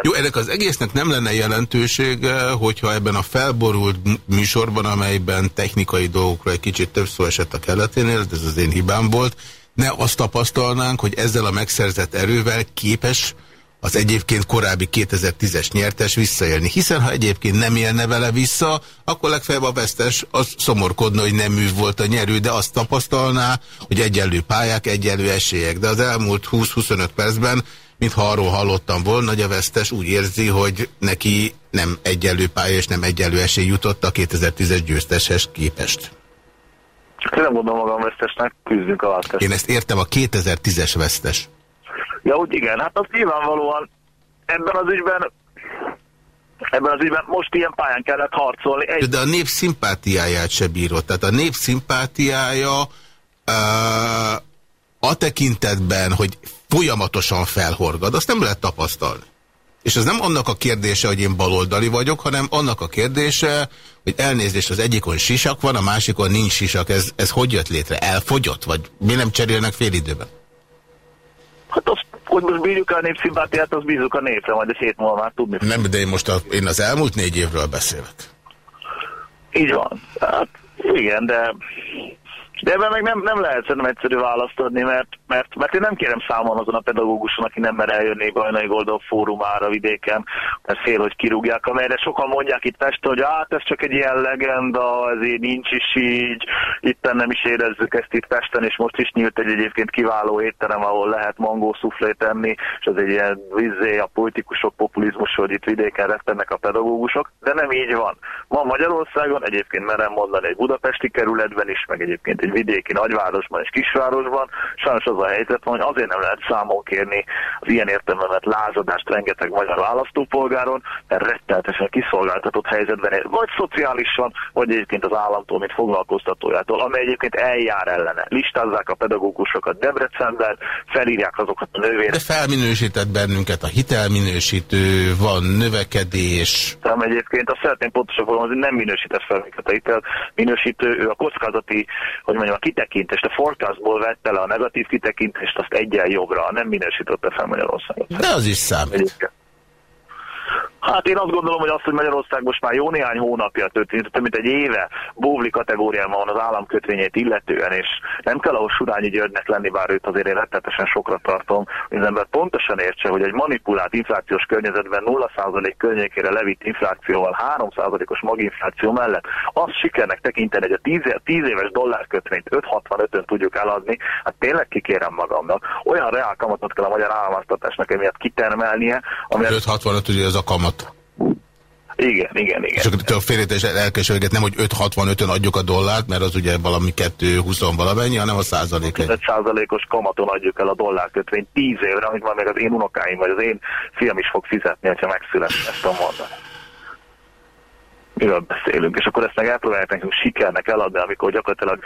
Speaker 3: jó, ennek az egésznek nem lenne jelentősége, hogyha ebben a felborult műsorban, amelyben technikai dolgokra egy kicsit több szó esett a keleténél, ez az én hibám volt, ne azt tapasztalnánk, hogy ezzel a megszerzett erővel képes az egyébként korábbi 2010-es nyertes visszaélni. Hiszen ha egyébként nem élne vele vissza, akkor legfeljebb a vesztes az szomorkodna, hogy nem ő volt a nyerő, de azt tapasztalná, hogy egyenlő pályák, egyenlő esélyek. De az elmúlt 20-25 percben, mintha arról hallottam volna, hogy a vesztes úgy érzi, hogy neki nem egyenlő pálya és nem egyenlő esély jutott a 2010-es győzteshez képest.
Speaker 4: Csak én nem gondolom magam vesztesnek, küzdünk a választást.
Speaker 3: Én ezt értem, a 2010-es vesztes.
Speaker 4: Ja, úgy igen, hát az nyilvánvalóan ebben az ügyben ebben az ügyben most ilyen pályán kellett harcolni.
Speaker 3: Egy... De a nép szimpátiáját se bírott. Tehát a nép szimpátiája uh, a tekintetben, hogy folyamatosan felhorgad, azt nem lehet tapasztalni. És ez nem annak a kérdése, hogy én baloldali vagyok, hanem annak a kérdése, hogy elnézést az egyikon sisak van, a másikon nincs sisak. Ez, ez hogy jött létre? Elfogyott? Vagy mi nem cserélnek fél időben?
Speaker 4: Hát azt, hogy most bírjuk a népszimpátiát, azt bízunk a népre, majd egy hét múlva már tudni.
Speaker 3: Nem, de én most a, én az elmúlt négy évről beszélek.
Speaker 4: Így van. Hát igen, de de ebben meg nem, nem lehet szerintem egyszerű választ adni, mert, mert, mert én nem kérem számon azon a pedagóguson, aki nem mer eljönni Bajnai Goldó fórumára vidéken, mert fél, hogy kirúgják, amelyre sokan mondják itt Pesten, hogy hát ez csak egy ilyen legenda, ezért nincs is így, itt nem is érezzük ezt itt Pesten, és most is nyílt egy egyébként kiváló étterem, ahol lehet mangó szuflét enni, és az egy ilyen vizé a politikusok populizmus, hogy itt vidéken rettennek a pedagógusok, de nem így van. Van Magyarországon, egyébként merem mondani egy budapesti kerületben is, meg egyébként egy egy vidéki nagyvárosban és kisvárosban. Sajnos az a helyzet van, hogy azért nem lehet számon kérni az ilyen értelmemet lázadást rengeteg magyar választópolgáron, mert rettenetesen kiszolgáltatott helyzetben, vagy szociálisan, vagy egyébként az államtól, mint foglalkoztatójától, amely egyébként eljár ellene. Listázzák a pedagógusokat Debrecenben, felírják azokat a nővéreket.
Speaker 3: De felminősített bennünket a hitelminősítő, van növekedés.
Speaker 4: Nem egyébként azt szeretném pontosan hogy nem minősített fel minket a hitelminősítő, ő a kockázati, hogy mondjam, a kitekintést, a forecastból vette le a negatív kitekintést, azt egyen jobbra, nem minősítette fel Magyarországot.
Speaker 3: De az is számít.
Speaker 4: Hát én azt gondolom, hogy az, hogy Magyarország most már jó néhány hónapja történt, több mint egy éve bóvli kategóriában van az államkötvényét illetően, és nem kell ahhoz Surányi Györgynek lenni, bár őt azért én rettetesen sokra tartom, hogy az ember pontosan értse, hogy egy manipulált inflációs környezetben 0% környékére levitt inflációval 3%-os maginfláció mellett azt sikernek tekinteni, hogy a 10, 10 éves dollárkötvényt 5,65-ön tudjuk eladni, hát tényleg kikérem magamnak. Olyan reál kamatot kell a magyar államháztatásnak emiatt kitermelnie,
Speaker 3: ami... 5,65 ugye az a kamat.
Speaker 4: Igen, igen, igen. És
Speaker 3: akkor a félretes elkeserőget nem, hogy 5,65-ön adjuk a dollárt, mert az ugye valami 2,20 valamennyi, hanem a százalék.
Speaker 4: 5 százalékos kamaton adjuk el a dollárkötvényt 10 évre, amit már még az én unokáim vagy az én fiam is fog fizetni, ha megszület ezt a mondat miről beszélünk, és akkor ezt meg elpróbálják nekünk sikernek eladni, amikor gyakorlatilag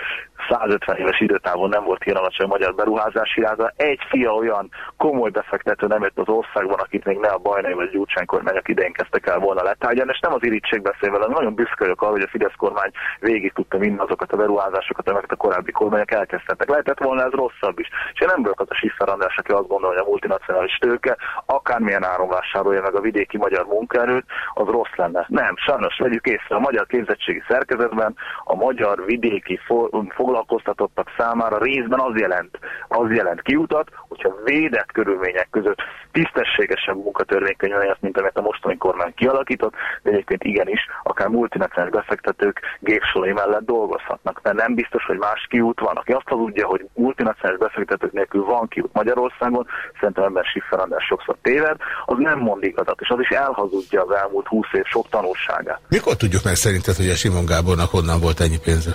Speaker 4: 150 éves időtávon nem volt ilyen alacsony magyar beruházási ráza. Egy fia olyan komoly befektető nem jött az országban, akit még ne a Bajnai vagy Gyurcsány kormányok idején kezdtek el volna letárgyalni, és nem az irítség beszélve, hanem nagyon büszke vagyok arra, hogy a Fidesz kormány végig tudta mindazokat a beruházásokat, amelyeket a korábbi kormányok elkezdtek. Lehetett volna ez rosszabb is. És én nem vagyok az a Siffer András, aki azt gondolja, hogy a multinacionális tőke akármilyen áron vásárolja meg a vidéki magyar munkaerőt, az rossz lenne. Nem, sajnos vegyük észre, a magyar képzettségi szerkezetben a magyar vidéki foglalkoztatottak számára részben az jelent, az jelent kiutat, hogyha védett körülmények között tisztességesen munkatörvénykönyvelni mint amit a mostani kormány kialakított, de egyébként igenis, akár multinacionális befektetők gépsolai mellett dolgozhatnak, mert nem biztos, hogy más kiút van. Aki azt hazudja, hogy multinacionális befektetők nélkül van kiút Magyarországon, szerintem ebben Siffer sokszor téved, az nem mond igazat, és az is elhazudja az elmúlt húsz év sok tanulságát.
Speaker 3: Mikor tudjuk meg szerinted, hogy a Simon Gábornak honnan volt ennyi pénze?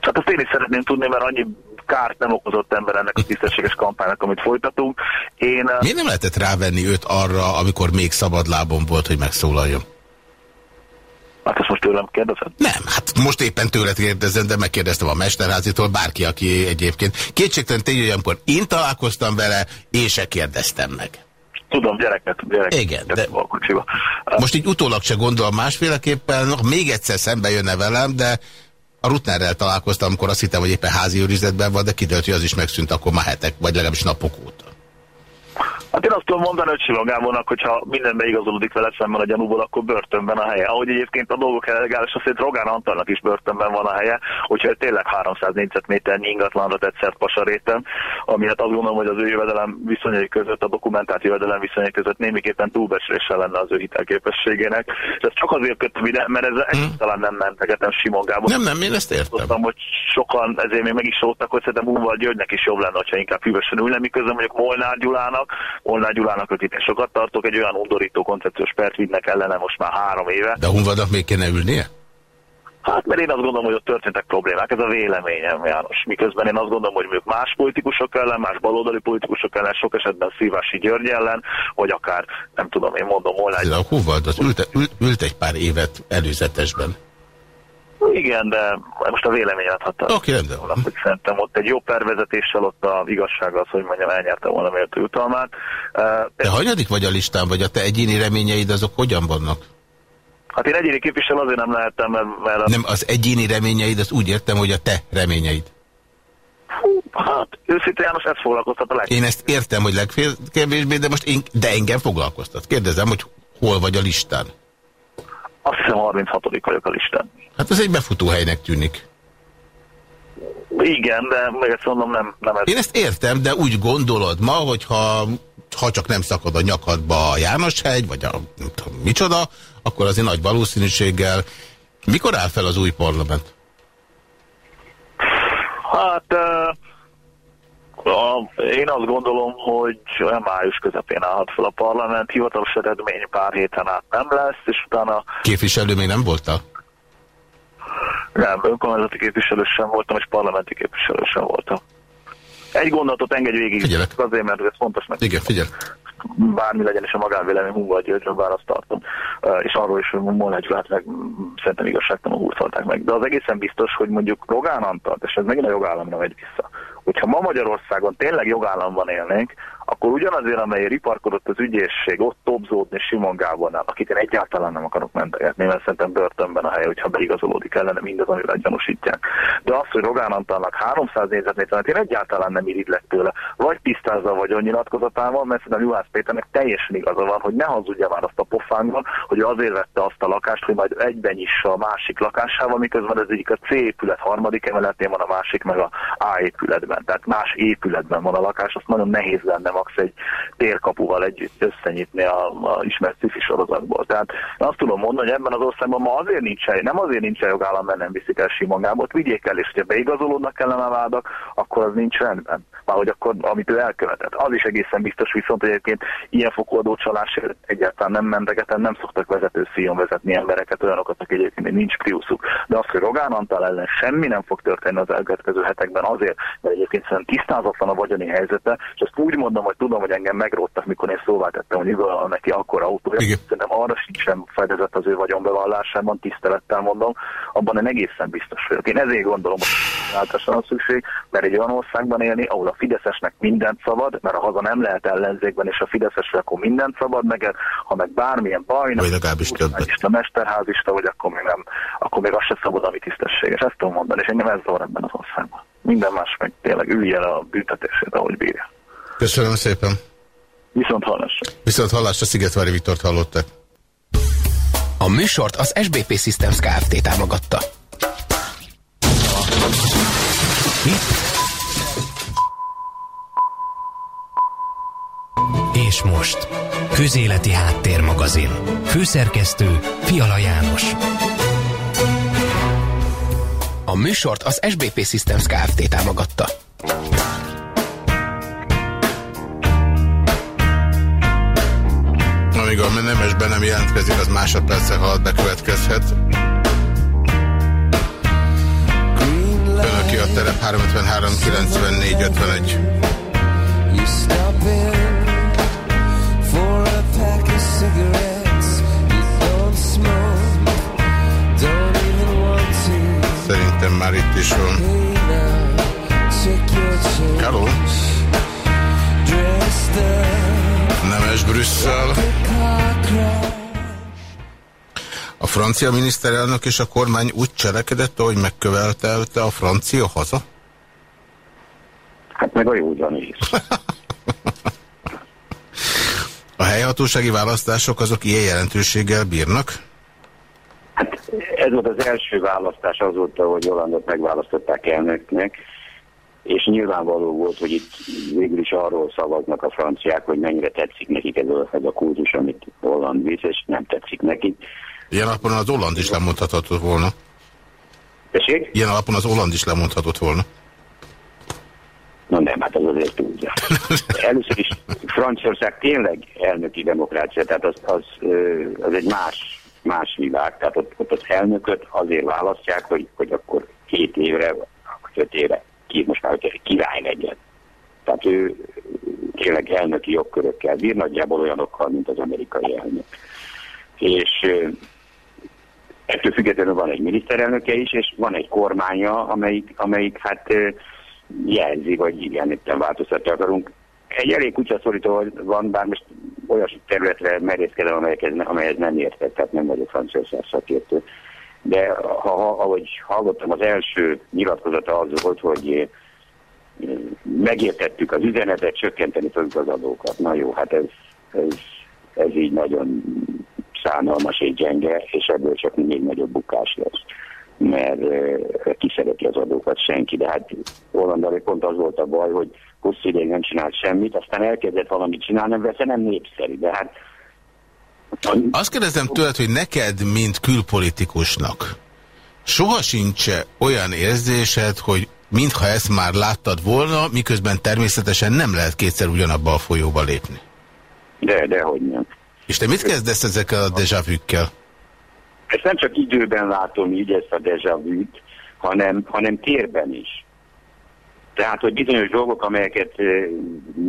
Speaker 4: Hát azt én is szeretném tudni, mert annyi kárt nem okozott ember ennek a tisztességes kampánynak, amit folytatunk. Én,
Speaker 3: Miért nem lehetett rávenni őt arra, amikor még szabadlábon volt, hogy megszólaljon?
Speaker 4: Hát ezt most tőlem kérdezed?
Speaker 3: Nem, hát most éppen tőled kérdezem, de megkérdeztem a Mesterházitól, bárki, aki egyébként. Kétségtelen tény, hogy amikor én találkoztam vele, én se kérdeztem meg.
Speaker 4: Tudom, gyereket, gyereket.
Speaker 3: Igen, de most így utólag se gondolom másféleképpen, még egyszer szembe jönne velem, de a Rutnerrel találkoztam, amikor azt hittem, hogy éppen házi őrizetben van, de kiderült, hogy az is megszűnt akkor már hetek, vagy legalábbis napok óta.
Speaker 4: Hát én azt tudom mondani, hogy Simon Gábornak, hogyha minden beigazolódik vele szemben a gyanúból, akkor börtönben a helye. Ahogy egyébként a dolgok elegális, azért Rogán Antalnak is börtönben van a helye, hogyha tényleg 300 négyzetméternyi ingatlanra tett szert pasarétem, ami hát azt gondolom, hogy az ő jövedelem viszonyai között, a dokumentált jövedelem viszonyai között némiképpen túlbecslése lenne az ő hitelképességének. És ez csak azért kötöm ide, mert ez hmm. talán nem mentegetem Simon Gábor.
Speaker 3: Nem, nem, én ezt értem.
Speaker 4: Tudtam, hogy sokan ezért még meg is szóltak, hogy szerintem Unval Györgynek is jobb lenne, hogyha inkább hűvösen ülne, miközben mondjuk Molnár Gyulának, Molnár Gyulának, akit én sokat tartok, egy olyan undorító koncepciós pert vidnek ellene most már három éve.
Speaker 3: De Hunvadnak még kéne ülnie?
Speaker 4: Hát, mert én azt gondolom, hogy ott történtek problémák, ez a véleményem, János. Miközben én azt gondolom, hogy ők más politikusok ellen, más baloldali politikusok ellen, sok esetben Szívási György ellen, vagy akár, nem tudom, én mondom, hol egy...
Speaker 3: A Huvald, az ült, ült, ült egy pár évet előzetesben.
Speaker 4: Igen, de most a véleményet hatta.
Speaker 3: Oké, okay, rendben.
Speaker 4: Hogy szerintem ott egy jó pervezetéssel ott a igazság az, hogy mondjam, elnyerte volna méltó jutalmát.
Speaker 3: Te hanyadik vagy a listán, vagy a te egyéni reményeid azok hogyan vannak?
Speaker 4: Hát én egyéni képviselő azért nem lehettem, mert... mert.
Speaker 3: Nem, az egyéni reményeid, azt úgy értem, hogy a te reményeid.
Speaker 4: Hú, hát őszintén János, ez foglalkoztat a leg...
Speaker 3: Én ezt értem, hogy legkevésbé, de most én, de engem foglalkoztat. Kérdezem, hogy hol vagy a listán?
Speaker 4: Azt hiszem 36 vagyok a listán.
Speaker 3: Hát ez egy befutóhelynek tűnik.
Speaker 4: Igen, de meg ezt mondom, nem, nem ez.
Speaker 3: Én ezt értem, de úgy gondolod ma, hogyha ha csak nem szakad a nyakadba a János-hegy, vagy a nem tudom, micsoda, akkor azért nagy valószínűséggel. Mikor áll fel az új parlament?
Speaker 4: Hát a, én azt gondolom, hogy olyan május közepén állhat fel a parlament, hivatalos eredmény pár héten át nem lesz, és utána...
Speaker 3: Képviselő még nem voltál?
Speaker 4: Nem, önkormányzati képviselő sem voltam, és parlamenti képviselő sem voltam. Egy gondolatot engedj végig.
Speaker 3: Figyelek.
Speaker 4: Azért, mert ez fontos meg.
Speaker 3: Igen, figyel.
Speaker 4: Bármi legyen, és a magánvélemény Hungal Györgyről választ tartom. És arról is, hogy Molnár Gyulát meg szerintem igazságtalanul húzolták meg. De az egészen biztos, hogy mondjuk Rogán Antalt, és ez megint a jogállamra megy vissza, hogyha ma Magyarországon tényleg jogállamban élnénk, akkor ugyanazért, amely riparkodott az ügyészség, ott topzódni Simon Gábornál, akit én egyáltalán nem akarok mentegetni, mert szerintem börtönben a hely, hogyha beigazolódik ellene mindaz, amivel gyanúsítják. De az, hogy Rogán Antalnak 300 négyzetméteret én egyáltalán nem irigylek tőle, vagy tisztázza vagy a nyilatkozatával, mert szerintem Juhász Péternek teljesen igaza van, hogy ne hazudja már azt a pofánkban, hogy azért vette azt a lakást, hogy majd egyben nyissa a másik lakásával, miközben ez egyik a C épület harmadik emeletén van, a másik meg a A épületben. Tehát más épületben van a lakás, azt nagyon nehéz lenne max egy térkapuval együtt összenyitni a, a ismert sci sorozatból. Tehát azt tudom mondani, hogy ebben az országban ma azért nincs hely, nem azért nincs hely jogállam, mert nem viszik el Simon Gábort, vigyék el, és hogyha beigazolódnak ellen a vádak, akkor az nincs rendben. Már hogy akkor, amit ő elkövetett. Az is egészen biztos viszont, egyébként ilyen fokú adócsalás egyáltalán nem mentegetem, nem szoktak vezető szíjon vezetni embereket, olyanokat, akik egyébként nincs priuszuk. De azt, hogy Rogán Antal ellen semmi nem fog történni az elkövetkező hetekben azért, mert egyébként szerintem tisztázatlan a vagyoni helyzete, és ezt úgy mondom, hogy tudom, hogy engem megróttak, mikor én szóvá tettem, hogy igazán neki akkor autója. Igen. Szerintem arra sincsen fedezett az ő vagyonbevallásában, tisztelettel mondom, abban én egészen biztos vagyok. Én ezért gondolom, hogy általában van szükség, mert egy olyan országban élni, ahol a Fideszesnek mindent szabad, mert a haza nem lehet ellenzékben, és a Fideszes akkor mindent szabad, meg ha meg bármilyen baj,
Speaker 3: vagy legalábbis többet.
Speaker 4: A mesterházista, vagy akkor még nem, akkor még az se szabad, ami tisztességes. Ezt tudom mondani, és engem ez zavar ebben az országban. Minden más meg tényleg ülj el a büntetését, ahogy bírja.
Speaker 3: Köszönöm szépen.
Speaker 4: Viszont hallásra.
Speaker 3: Viszont hallásra Szigetvári Viktort hallottak.
Speaker 2: A műsort az SBP Systems Kft. támogatta.
Speaker 1: És most, Közéleti Háttérmagazin. Főszerkesztő Fiala János.
Speaker 2: A műsort az SBP Systems Kft. támogatta.
Speaker 3: Amíg a nemesben nem jelentkezik, az másodperccel alatt bekövetkezhet. Ön, aki a terep 353 94 51. Szerintem már itt is van. Hello. Nemes Brüsszel. A francia miniszterelnök és a kormány úgy cselekedett, ahogy megkövetelte a francia haza?
Speaker 5: Hát meg a józan is. <laughs>
Speaker 3: a helyhatósági választások azok ilyen jelentőséggel bírnak?
Speaker 5: Hát ez volt az első választás azóta, hogy Hollandot megválasztották elnöknek, és nyilvánvaló volt, hogy itt végül is arról szavaznak a franciák, hogy mennyire tetszik nekik ez a, ez a kultus, amit Holland visz, és nem tetszik nekik.
Speaker 3: Ilyen alapon az Holland is lemondhatott volna.
Speaker 5: Tessék?
Speaker 3: Ilyen alapon az Holland is lemondhatott volna.
Speaker 5: Na nem, hát az azért tudja. <laughs> Először is Franciaország tényleg elnöki demokrácia, tehát az, az, az egy más más világ. Tehát ott, ott az elnököt azért választják, hogy, hogy akkor két évre, vagy öt évre, ki, most már öt király legyen. Tehát ő tényleg elnöki jogkörökkel bír, nagyjából olyanokkal, mint az amerikai elnök. És ettől függetlenül van egy miniszterelnöke is, és van egy kormánya, amelyik, amelyik hát jelzi, vagy igen, itt változtatni akarunk. Egy elég kutyaszorító van, bár most olyas területre merészkedem, amelyekhez, amelyhez nem értek, tehát nem vagyok franciaország szakértő. De ha, ha, ahogy hallottam, az első nyilatkozata az volt, hogy megértettük az üzenetet, csökkenteni fogjuk az adókat. Na jó, hát ez, ez, ez így nagyon szánalmas és gyenge, és ebből csak még nagyobb bukás lesz mert kiszereti az adókat senki, de hát Hollandal pont az volt a baj, hogy hosszú ideig nem csinált semmit, aztán elkezdett valamit csinálni, ez nem népszerű, de hát...
Speaker 3: Azt kérdezem tőled, hogy neked, mint külpolitikusnak, soha sincs olyan érzésed, hogy mintha ezt már láttad volna, miközben természetesen nem lehet kétszer ugyanabba a folyóba lépni.
Speaker 5: De, de hogy nem.
Speaker 3: És te mit kezdesz ezekkel a déjà vu-kkel?
Speaker 5: Ezt nem csak időben látom így ezt a déjà vu-t, hanem, hanem térben is. Tehát, hogy bizonyos dolgok, amelyeket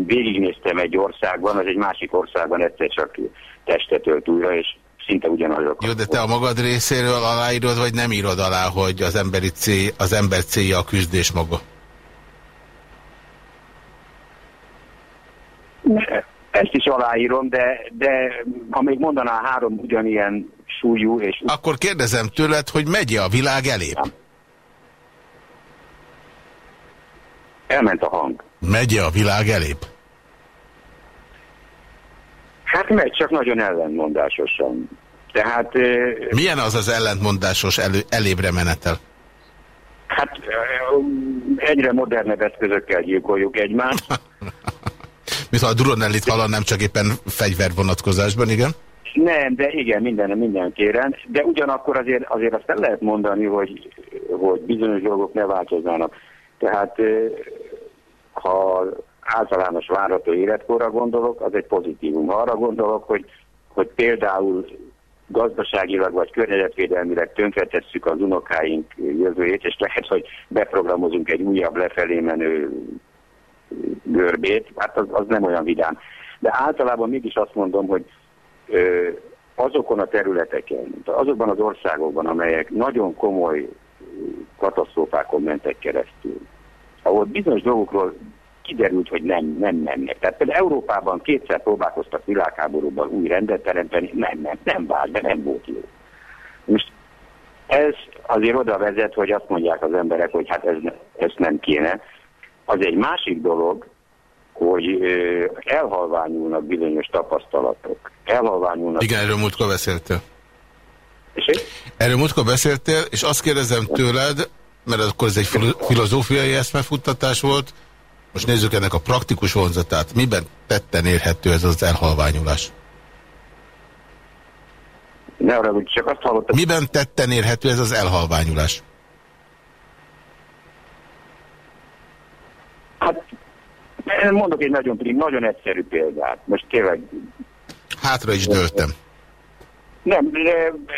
Speaker 5: végignéztem egy országban, az egy másik országban egyszer csak testet ölt újra, és szinte ugyanazok.
Speaker 3: Jó, de te a magad részéről aláírod, vagy nem írod alá, hogy az, emberi cél, az ember célja a küzdés maga?
Speaker 5: Ezt is aláírom, de, de ha még mondaná három ugyanilyen súlyú és...
Speaker 3: Akkor kérdezem tőled, hogy megy -e a világ elébb? Nem.
Speaker 5: Elment a hang.
Speaker 3: Megy -e a világ elébb?
Speaker 5: Hát megy, csak nagyon ellentmondásosan. Tehát...
Speaker 3: Milyen az az ellentmondásos elő, elébre menetel?
Speaker 5: Hát egyre modernebb eszközökkel gyilkoljuk egymást. <laughs>
Speaker 3: Mint ha a Duronellit hallanám csak éppen fegyver vonatkozásban, igen?
Speaker 5: Nem, de igen, minden, minden kéren. De ugyanakkor azért, azért azt nem lehet mondani, hogy, hogy bizonyos dolgok ne változnának. Tehát ha általános várható életkorra gondolok, az egy pozitívum. Ha arra gondolok, hogy, hogy például gazdaságilag vagy környezetvédelmileg tönkretesszük az unokáink jövőjét, és lehet, hogy beprogramozunk egy újabb lefelé menő görbét, hát az, az nem olyan vidám. De általában mégis azt mondom, hogy ö, azokon a területeken, azokban az országokban, amelyek nagyon komoly katasztrófákon mentek keresztül, ahol bizonyos dolgokról kiderült, hogy nem, nem mennek. Tehát például Európában kétszer próbálkoztak világháborúban új rendet teremteni, nem, nem, nem vált, de nem volt jó. Most ez azért oda vezet, hogy azt mondják az emberek, hogy hát ez, ez nem kéne. Az egy másik dolog, hogy elhalványulnak bizonyos tapasztalatok. Elhalványulnak.
Speaker 3: Igen, erről múltkor beszéltél. Erről múltkor beszéltél, és azt kérdezem tőled, mert akkor ez egy filozófiai eszmefuttatás volt, most nézzük ennek a praktikus vonzatát. Miben tetten érhető ez az elhalványulás?
Speaker 5: Ne arra, csak azt hallottam.
Speaker 3: Miben tetten érhető ez az elhalványulás?
Speaker 5: Hát mondok egy nagyon, nagyon egyszerű példát. Most tényleg...
Speaker 3: Hátra is döltem.
Speaker 5: Nem,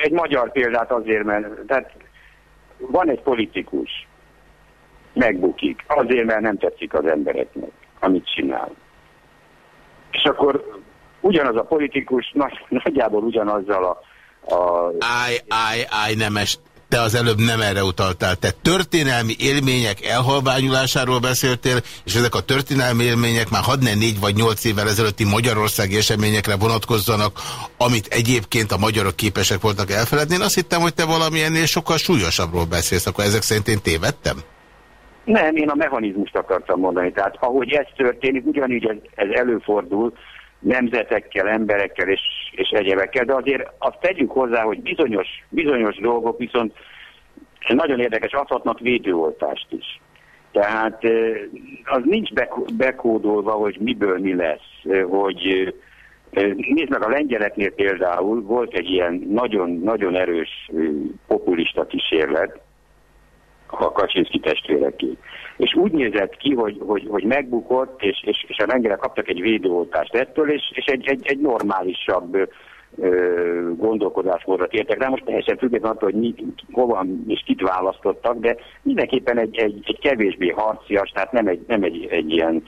Speaker 5: egy magyar példát azért, mert tehát van egy politikus, megbukik, azért, mert nem tetszik az embereknek, amit csinál. És akkor ugyanaz a politikus nagy, nagyjából ugyanazzal a... a...
Speaker 3: Áj, áj, áj, nemes, te az előbb nem erre utaltál. Te történelmi élmények elhalványulásáról beszéltél, és ezek a történelmi élmények már hadd ne négy vagy nyolc évvel ezelőtti magyarországi eseményekre vonatkozzanak, amit egyébként a magyarok képesek voltak elfeledni. Én azt hittem, hogy te valamilyennél sokkal súlyosabbról beszélsz, akkor ezek szerint én tévedtem?
Speaker 5: Nem, én a mechanizmust akartam mondani. Tehát ahogy ez történik, ugyanígy ez, ez előfordul nemzetekkel, emberekkel és, és egyebekkel, de azért azt tegyük hozzá, hogy bizonyos, bizonyos dolgok viszont nagyon érdekes, adhatnak védőoltást is. Tehát az nincs bekódolva, hogy miből mi lesz, hogy Nézd meg, a lengyeleknél például volt egy ilyen nagyon-nagyon erős populista kísérlet, a Kaczynszki testvéreké. És úgy nézett ki, hogy, hogy, hogy megbukott, és, és, és a lengyelek kaptak egy védőoltást ettől, és, és egy, egy, egy normálisabb gondolkodásmódot értek rá. Most teljesen függetlenül attól, hogy mi, hova és kit választottak, de mindenképpen egy, egy, egy kevésbé harcias, tehát nem egy, nem egy, egy ilyen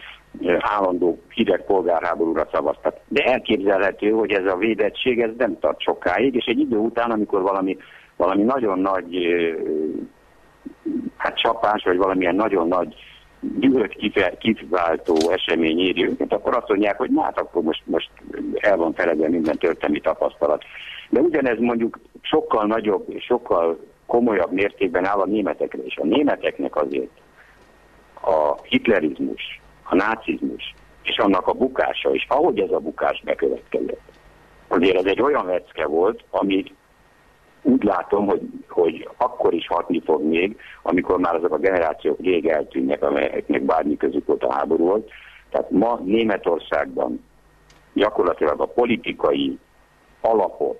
Speaker 5: állandó hideg polgárháborúra szavaztak. De elképzelhető, hogy ez a védettség ez nem tart sokáig, és egy idő után, amikor valami, valami nagyon nagy hát csapás, vagy valamilyen nagyon nagy gyűlölt kiváltó esemény éri őket, akkor azt mondják, hogy hát akkor most, most el van feledve minden történelmi tapasztalat. De ugyanez mondjuk sokkal nagyobb és sokkal komolyabb mértékben áll a németekre, és a németeknek azért a hitlerizmus, a nácizmus, és annak a bukása, és ahogy ez a bukás bekövetkezett, azért ez egy olyan lecke volt, ami úgy látom, hogy, hogy akkor is hatni fog még, amikor már azok a generációk rég eltűnnek, amelyeknek bármi közük volt a háború Tehát ma Németországban gyakorlatilag a politikai alapot,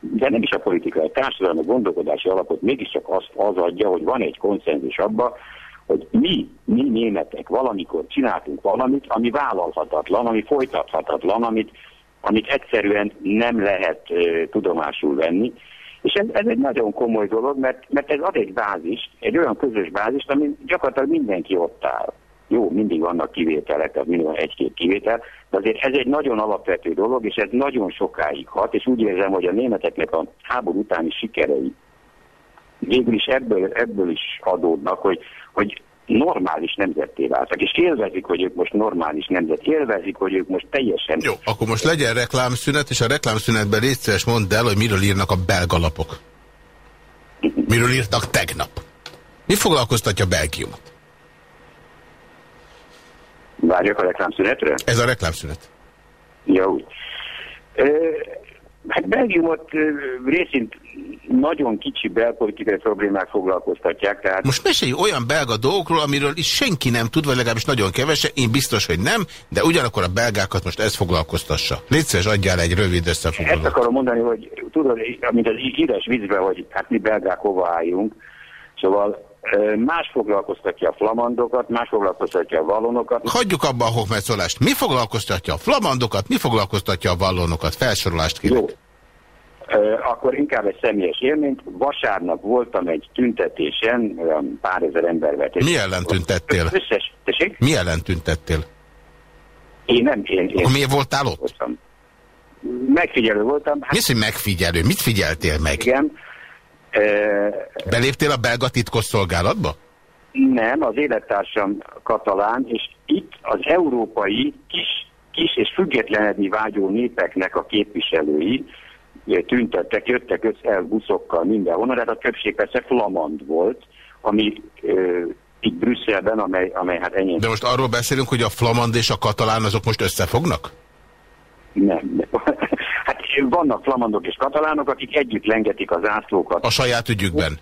Speaker 5: de nem is a politikai, a társadalmi gondolkodási alapot mégiscsak azt az adja, hogy van egy konszenzus abba, hogy mi, mi németek valamikor csináltunk valamit, ami vállalhatatlan, ami folytathatatlan, amit, amit egyszerűen nem lehet uh, tudomásul venni, és ez, ez egy nagyon komoly dolog, mert, mert ez ad egy bázis, egy olyan közös bázis, amin gyakorlatilag mindenki ott áll. Jó, mindig vannak kivételek, tehát mindig van egy-két kivétel, de azért ez egy nagyon alapvető dolog, és ez nagyon sokáig hat, és úgy érzem, hogy a németeknek a háború utáni sikerei végül is ebből, ebből is adódnak, hogy, hogy normális nemzetté váltak, és élvezik, hogy ők most normális nemzet, élvezik, hogy ők most teljesen...
Speaker 3: Jó, akkor most legyen reklámszünet, és a reklámszünetben részes mondd el, hogy miről írnak a belgalapok. Miről írtak tegnap. Mi foglalkoztatja Belgiumot?
Speaker 5: Várjak a reklámszünetre?
Speaker 3: Ez a reklámszünet.
Speaker 5: Jó. Hát Belgiumot részint nagyon kicsi belpolitikai problémák foglalkoztatják. Tehát...
Speaker 3: Most mesélj olyan belga dolgokról, amiről is senki nem tud, vagy legalábbis nagyon kevese, én biztos, hogy nem, de ugyanakkor a belgákat most ez foglalkoztassa. Légy szíves, adjál egy rövid összefoglalót.
Speaker 5: Ezt akarom mondani, hogy tudod, mint az híres vízbe, hogy hát mi belgák hova álljunk, szóval más foglalkoztatja a flamandokat, más foglalkoztatja a vallonokat.
Speaker 3: Hagyjuk abba a hokmetszolást. Mi foglalkoztatja a flamandokat, mi foglalkoztatja a vallonokat? Felsorolást kérek. Jó.
Speaker 5: Akkor inkább egy személyes élményt. Vasárnap voltam egy tüntetésen, olyan pár ezer ember vett.
Speaker 3: Mi ellen tüntettél?
Speaker 5: Összes, tessék?
Speaker 3: Mi ellen tüntettél?
Speaker 5: Én nem, én... én
Speaker 3: Akkor miért voltál ott?
Speaker 5: Voltam. Megfigyelő voltam.
Speaker 3: Hát, mi az, hogy megfigyelő? Mit figyeltél meg?
Speaker 5: Igen.
Speaker 3: Beléptél a belga titkosszolgálatba?
Speaker 5: Nem, az élettársam katalán, és itt az európai kis, kis és függetlenedni vágyó népeknek a képviselői tüntettek, jöttek össze buszokkal mindenhonnan, tehát a többség persze flamand volt, ami ö, itt Brüsszelben, amely, amely hát ennyi.
Speaker 3: De most arról beszélünk, hogy a flamand és a katalán azok most összefognak?
Speaker 5: Nem. Vannak flamandok és katalánok, akik együtt lengetik az ászlókat.
Speaker 3: A saját ügyükben?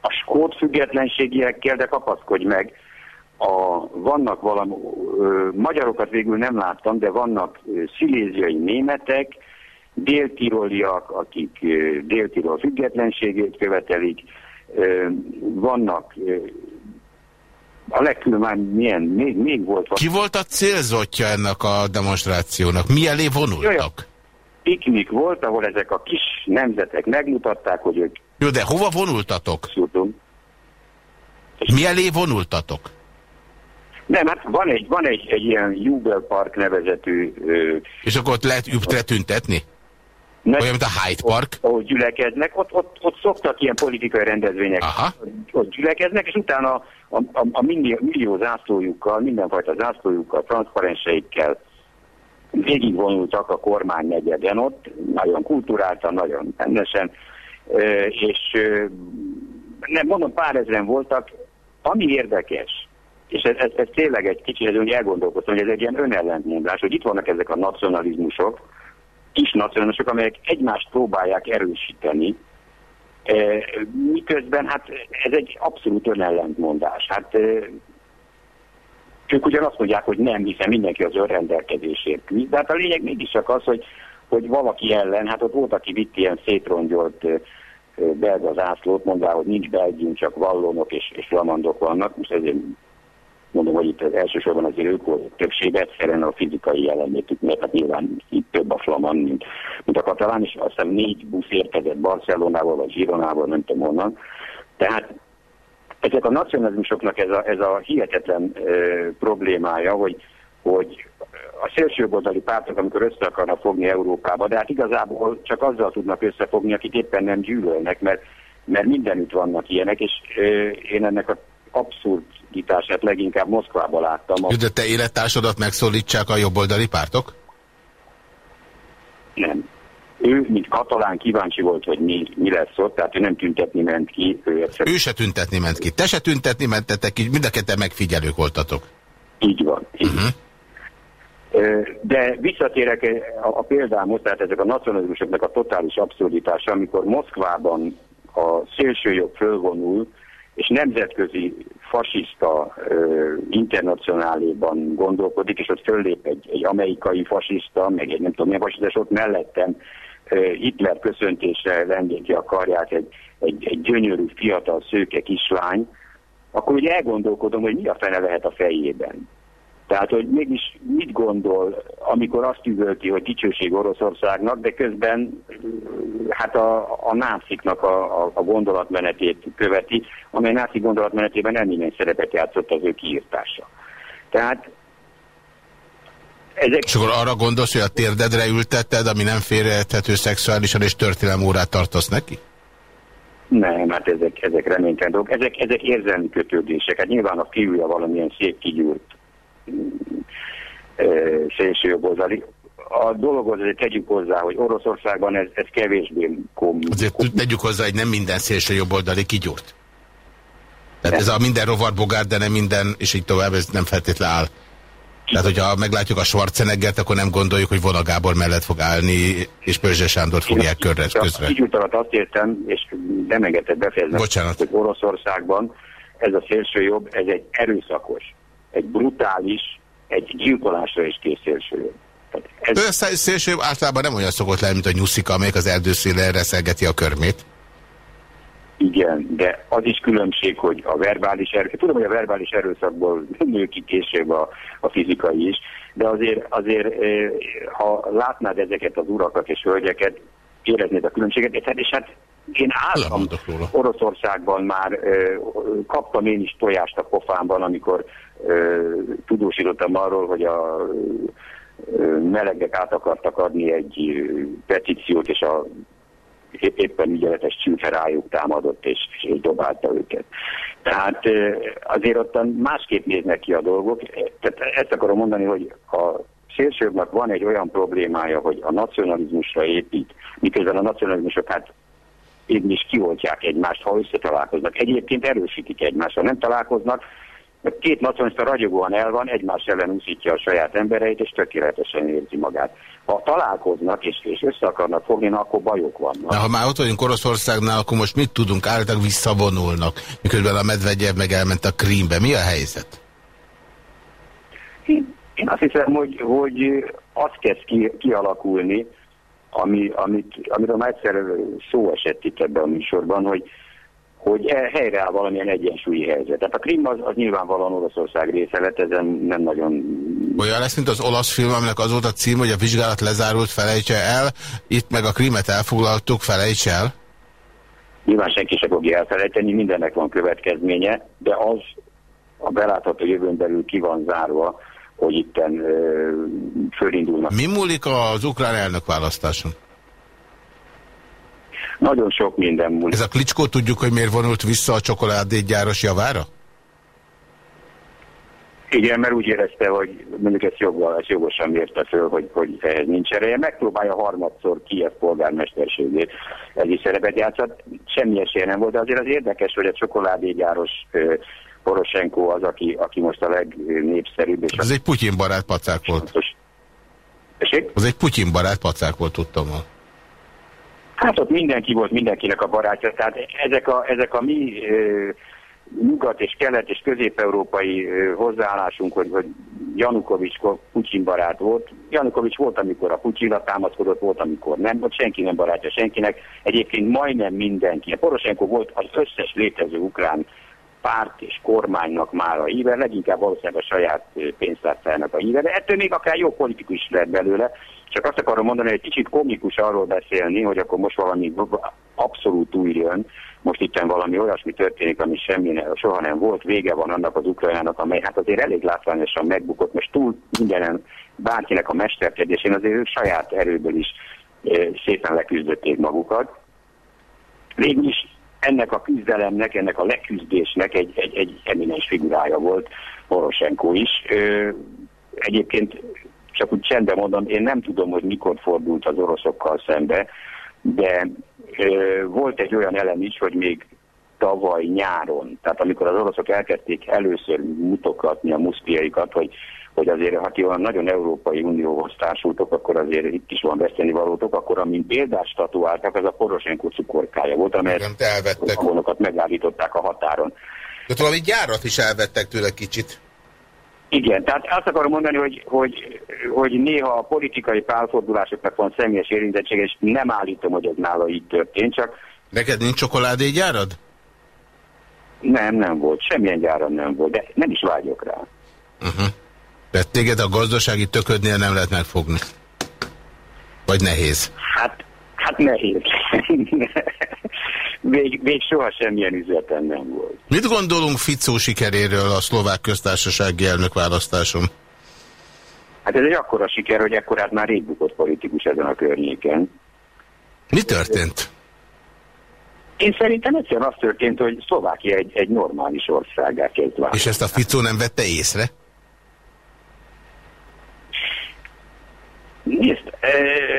Speaker 5: A skót függetlenségiekkel, de kapaszkodj meg. A, vannak valami, ö, magyarokat végül nem láttam, de vannak ö, sziléziai németek, déltiroliak, akik déltirol függetlenségét követelik, vannak a legkülön már milyen, még, még volt...
Speaker 3: Ki volt a célzottja ennek a demonstrációnak? Mi elé vonultak? Jaj,
Speaker 5: piknik volt, ahol ezek a kis nemzetek megmutatták, hogy ők...
Speaker 3: Jó, de hova vonultatok? Szúrtunk. Mi elé vonultatok?
Speaker 5: Nem, hát van egy, van egy, egy ilyen Jubel Park nevezetű... Ö,
Speaker 3: És akkor ott lehet übtre tüntetni? Olyan, mint a Hyde Park?
Speaker 5: Ahol gyülekeznek, ott, ott, ott szoktak ilyen politikai rendezvények, Aha. ott gyülekeznek, és utána a, a, a millió, millió zászlójukkal, mindenfajta zászlójukkal, transzparenseikkel végigvonultak a kormány negyeden ott, nagyon kulturáltan, nagyon rendesen, és nem mondom, pár ezeren voltak, ami érdekes, és ez, ez, ez tényleg egy kicsit hogy elgondolkoztam, hogy ez egy ilyen önellentmondás, hogy itt vannak ezek a nacionalizmusok, kis nacionálisok, amelyek egymást próbálják erősíteni, miközben hát ez egy abszolút önellentmondás. Hát ők ugyan azt mondják, hogy nem, hiszen mindenki az önrendelkezésért küzd, de hát a lényeg mégiscsak az, hogy, hogy valaki ellen, hát ott volt, aki vitt ilyen szétrongyolt belga zászlót, mondvá, hogy nincs belgium, csak vallonok és, és flamandok vannak, most ezért mondom, hogy itt elsősorban azért ők volt többség, egyszerűen a fizikai jelenlétük, mert hát nyilván itt több a flaman, mint, mint a katalán, és azt hiszem négy busz érkezett Barcelonából, vagy Gironából, nem tudom honnan. Tehát ezek a nacionalizmusoknak ez a, ez a hihetetlen ö, problémája, hogy, hogy a szélsőboldali pártok, amikor össze akarnak fogni Európába, de hát igazából csak azzal tudnak összefogni, akik éppen nem gyűlölnek, mert, mert mindenütt vannak ilyenek, és ö, én ennek a abszurditását leginkább Moszkvában láttam.
Speaker 3: De te élettársadat megszólítsák a jobboldali pártok?
Speaker 5: Nem. Ő, mint katalán kíváncsi volt, hogy mi, mi lesz ott, tehát ő nem tüntetni ment ki.
Speaker 3: Ő, egyszer... ő se tüntetni ment ki. Te se tüntetni mentetek ki, mind a ketten megfigyelők voltatok.
Speaker 5: Így van. Így. Uh -huh. De visszatérek a, példámhoz, tehát ezek a nacionalizmusoknak a totális abszurditása, amikor Moszkvában a szélsőjobb fölvonul, és nemzetközi fasiszta internacionáléban gondolkodik, és ott föllép egy, egy amerikai fasiszta, meg egy nem tudom milyen fasiszta, és ott mellettem Hitler köszöntésre lendíti a karját egy, egy, egy gyönyörű, fiatal, szőke kislány, akkor ugye elgondolkodom, hogy mi a fene lehet a fejében. Tehát, hogy mégis mit gondol, amikor azt üvölti, hogy dicsőség Oroszországnak, de közben hát a, a náciknak a, a, a gondolatmenetét követi, amely náci gondolatmenetében nem minden szerepet játszott az ő kiírtása. Tehát
Speaker 3: ezek... És akkor arra gondolsz, hogy a térdedre ültetted, ami nem félrehethető szexuálisan, és történelem órát tartasz neki?
Speaker 5: Nem, hát ezek, ezek reménytelen dolgok. Ezek, ezek érzelmi kötődések. Hát nyilván a fiúja valamilyen szép kigyúrt szélsőjobboldali. A dologhoz azért tegyük hozzá, hogy Oroszországban ez, ez kevésbé kom.
Speaker 3: Azért tegyük hozzá, hogy nem minden szélsőjobboldali kigyúrt. Tehát ez a minden rovar bogár, de nem minden, és így tovább, ez nem feltétlenül áll. Tehát, hogyha meglátjuk a Schwarzeneggert, akkor nem gondoljuk, hogy Vona Gábor mellett fog állni, és Pörzse Sándor fogják körre közre.
Speaker 5: Így alatt azt értem, és nem engedett befejezni, hogy Oroszországban ez a szélső jobb, ez egy erőszakos egy brutális, egy gyilkolásra is kész szélsőjobb.
Speaker 3: Ez... A szélsőjobb általában nem olyan szokott lenni, mint a nyuszika, amelyik az erdőszélen reszelgeti a körmét.
Speaker 5: Igen, de az is különbség, hogy a verbális erőszak, tudom, hogy a verbális erőszakból nő ki később a, a fizikai is, de azért, azért ha látnád ezeket az urakat és hölgyeket, éreznéd a különbséget, és hát én álltam Oroszországban már, kaptam én is tojást a pofámban, amikor tudósítottam arról, hogy a melegek át akartak adni egy petíciót, és a éppen ügyeletes csülke rájuk támadott, és, és dobálta őket. Tehát azért ott másképp néznek ki a dolgok. Tehát ezt akarom mondani, hogy a szélsőbbnek van egy olyan problémája, hogy a nacionalizmusra épít, miközben a nacionalizmusok hát is kioltják egymást, ha összetalálkoznak. Egyébként erősítik egymást, ha nem találkoznak, két nacionalista ragyogóan el van, egymás ellen úszítja a saját embereit, és tökéletesen érzi magát. Ha találkoznak és, és össze akarnak fogni, akkor bajok vannak.
Speaker 3: Na, ha már ott vagyunk Oroszországnál, akkor most mit tudunk? Állítólag visszavonulnak, miközben a Medvegyev meg elment a Krímbe. Mi a helyzet?
Speaker 5: Én azt hiszem, hogy, hogy az kezd ki, kialakulni, ami, amit, amiről már egyszer szó esett itt ebben a műsorban, hogy, hogy e, helyreáll valamilyen egyensúlyi helyzet. Tehát a Krim az, az nyilvánvalóan Oroszország része lett, ezen nem nagyon...
Speaker 3: Olyan lesz, mint az olasz film, aminek az volt a cím, hogy a vizsgálat lezárult, felejtse el, itt meg a Krimet elfoglaltuk, felejtse el?
Speaker 5: Nyilván senki se fogja elfelejteni, mindennek van következménye, de az a belátható jövőn belül ki van zárva, hogy itten fölindulnak.
Speaker 3: Mi múlik az ukrán elnök választáson?
Speaker 5: Nagyon sok minden múlik.
Speaker 3: Ez a klicskó tudjuk, hogy miért vonult vissza a csokoládégyáros javára?
Speaker 5: Igen, mert úgy érezte, hogy mondjuk ezt, joggal, ezt jogosan mérte föl, hogy, hogy ehhez nincs ereje. Megpróbálja harmadszor Kiev polgármesterségét. Is szerepet játszott. Semmi esélye nem volt, de azért az érdekes, hogy a csokoládégyáros Poroshenko az, aki, aki most a legnépszerűbb. És
Speaker 3: Ez egy Putyin barát pacák volt. Az egy Putyin barát pacák volt, tudtam.
Speaker 5: Hát ott mindenki volt mindenkinek a barátja, tehát ezek a, ezek a mi e, nyugat és kelet és közép-európai hozzáállásunk, hogy, hogy Janukovics Putyin barát volt. Janukovics volt, amikor a Putyinra támaszkodott, volt, amikor nem, ott senki nem barátja senkinek. Egyébként majdnem mindenki. A Poroshenko volt az összes létező ukrán párt és kormánynak már a híve, leginkább valószínűleg a saját pénztárcájának a híve, de ettől még akár jó politikus lehet belőle. Csak azt akarom mondani, hogy egy kicsit komikus arról beszélni, hogy akkor most valami abszolút új jön, most itt valami olyasmi történik, ami semmi soha nem volt, vége van annak az Ukrajnának, amely hát azért elég látványosan megbukott, most túl mindenen bárkinek a mesterkedésén azért ők saját erőből is szépen leküzdötték magukat. Végül is ennek a küzdelemnek, ennek a leküzdésnek egy, egy, egy eminens figurája volt Poroshenko is. Ö, egyébként csak úgy csendben mondom, én nem tudom, hogy mikor fordult az oroszokkal szembe, de ö, volt egy olyan elem is, hogy még tavaly nyáron, tehát amikor az oroszok elkezdték először mutogatni a muszkiaikat, hogy hogy azért, ha ti olyan nagyon Európai Unióhoz társultok, akkor azért itt is van veszteni valótok, akkor amint példát statuáltak, az a Poroshenko cukorkája volt, amelyet a vonokat megállították a határon.
Speaker 3: De valami gyárat is elvettek tőle kicsit.
Speaker 5: Igen, tehát azt akarom mondani, hogy, hogy, hogy néha a politikai pálfordulásoknak van személyes érintettség, és nem állítom, hogy ez nála így történt, csak...
Speaker 3: Neked nincs csokoládégyárad?
Speaker 5: Nem, nem volt. Semmilyen gyáram nem volt, de nem is vágyok rá. Uh
Speaker 3: -huh. Tehát téged a gazdasági töködnél nem lehet megfogni? Vagy nehéz?
Speaker 5: Hát, hát nehéz. Még, még soha semmilyen üzletem nem volt.
Speaker 3: Mit gondolunk Ficó sikeréről a szlovák köztársasági választáson?
Speaker 5: Hát ez egy akkora siker, hogy ekkorát már rég bukott politikus ezen a környéken.
Speaker 3: Mi történt?
Speaker 5: Én szerintem egyszerűen az történt, hogy Szlovákia egy, egy normális országá kezd
Speaker 3: És ezt a Ficó nem vette észre?
Speaker 5: Nézd,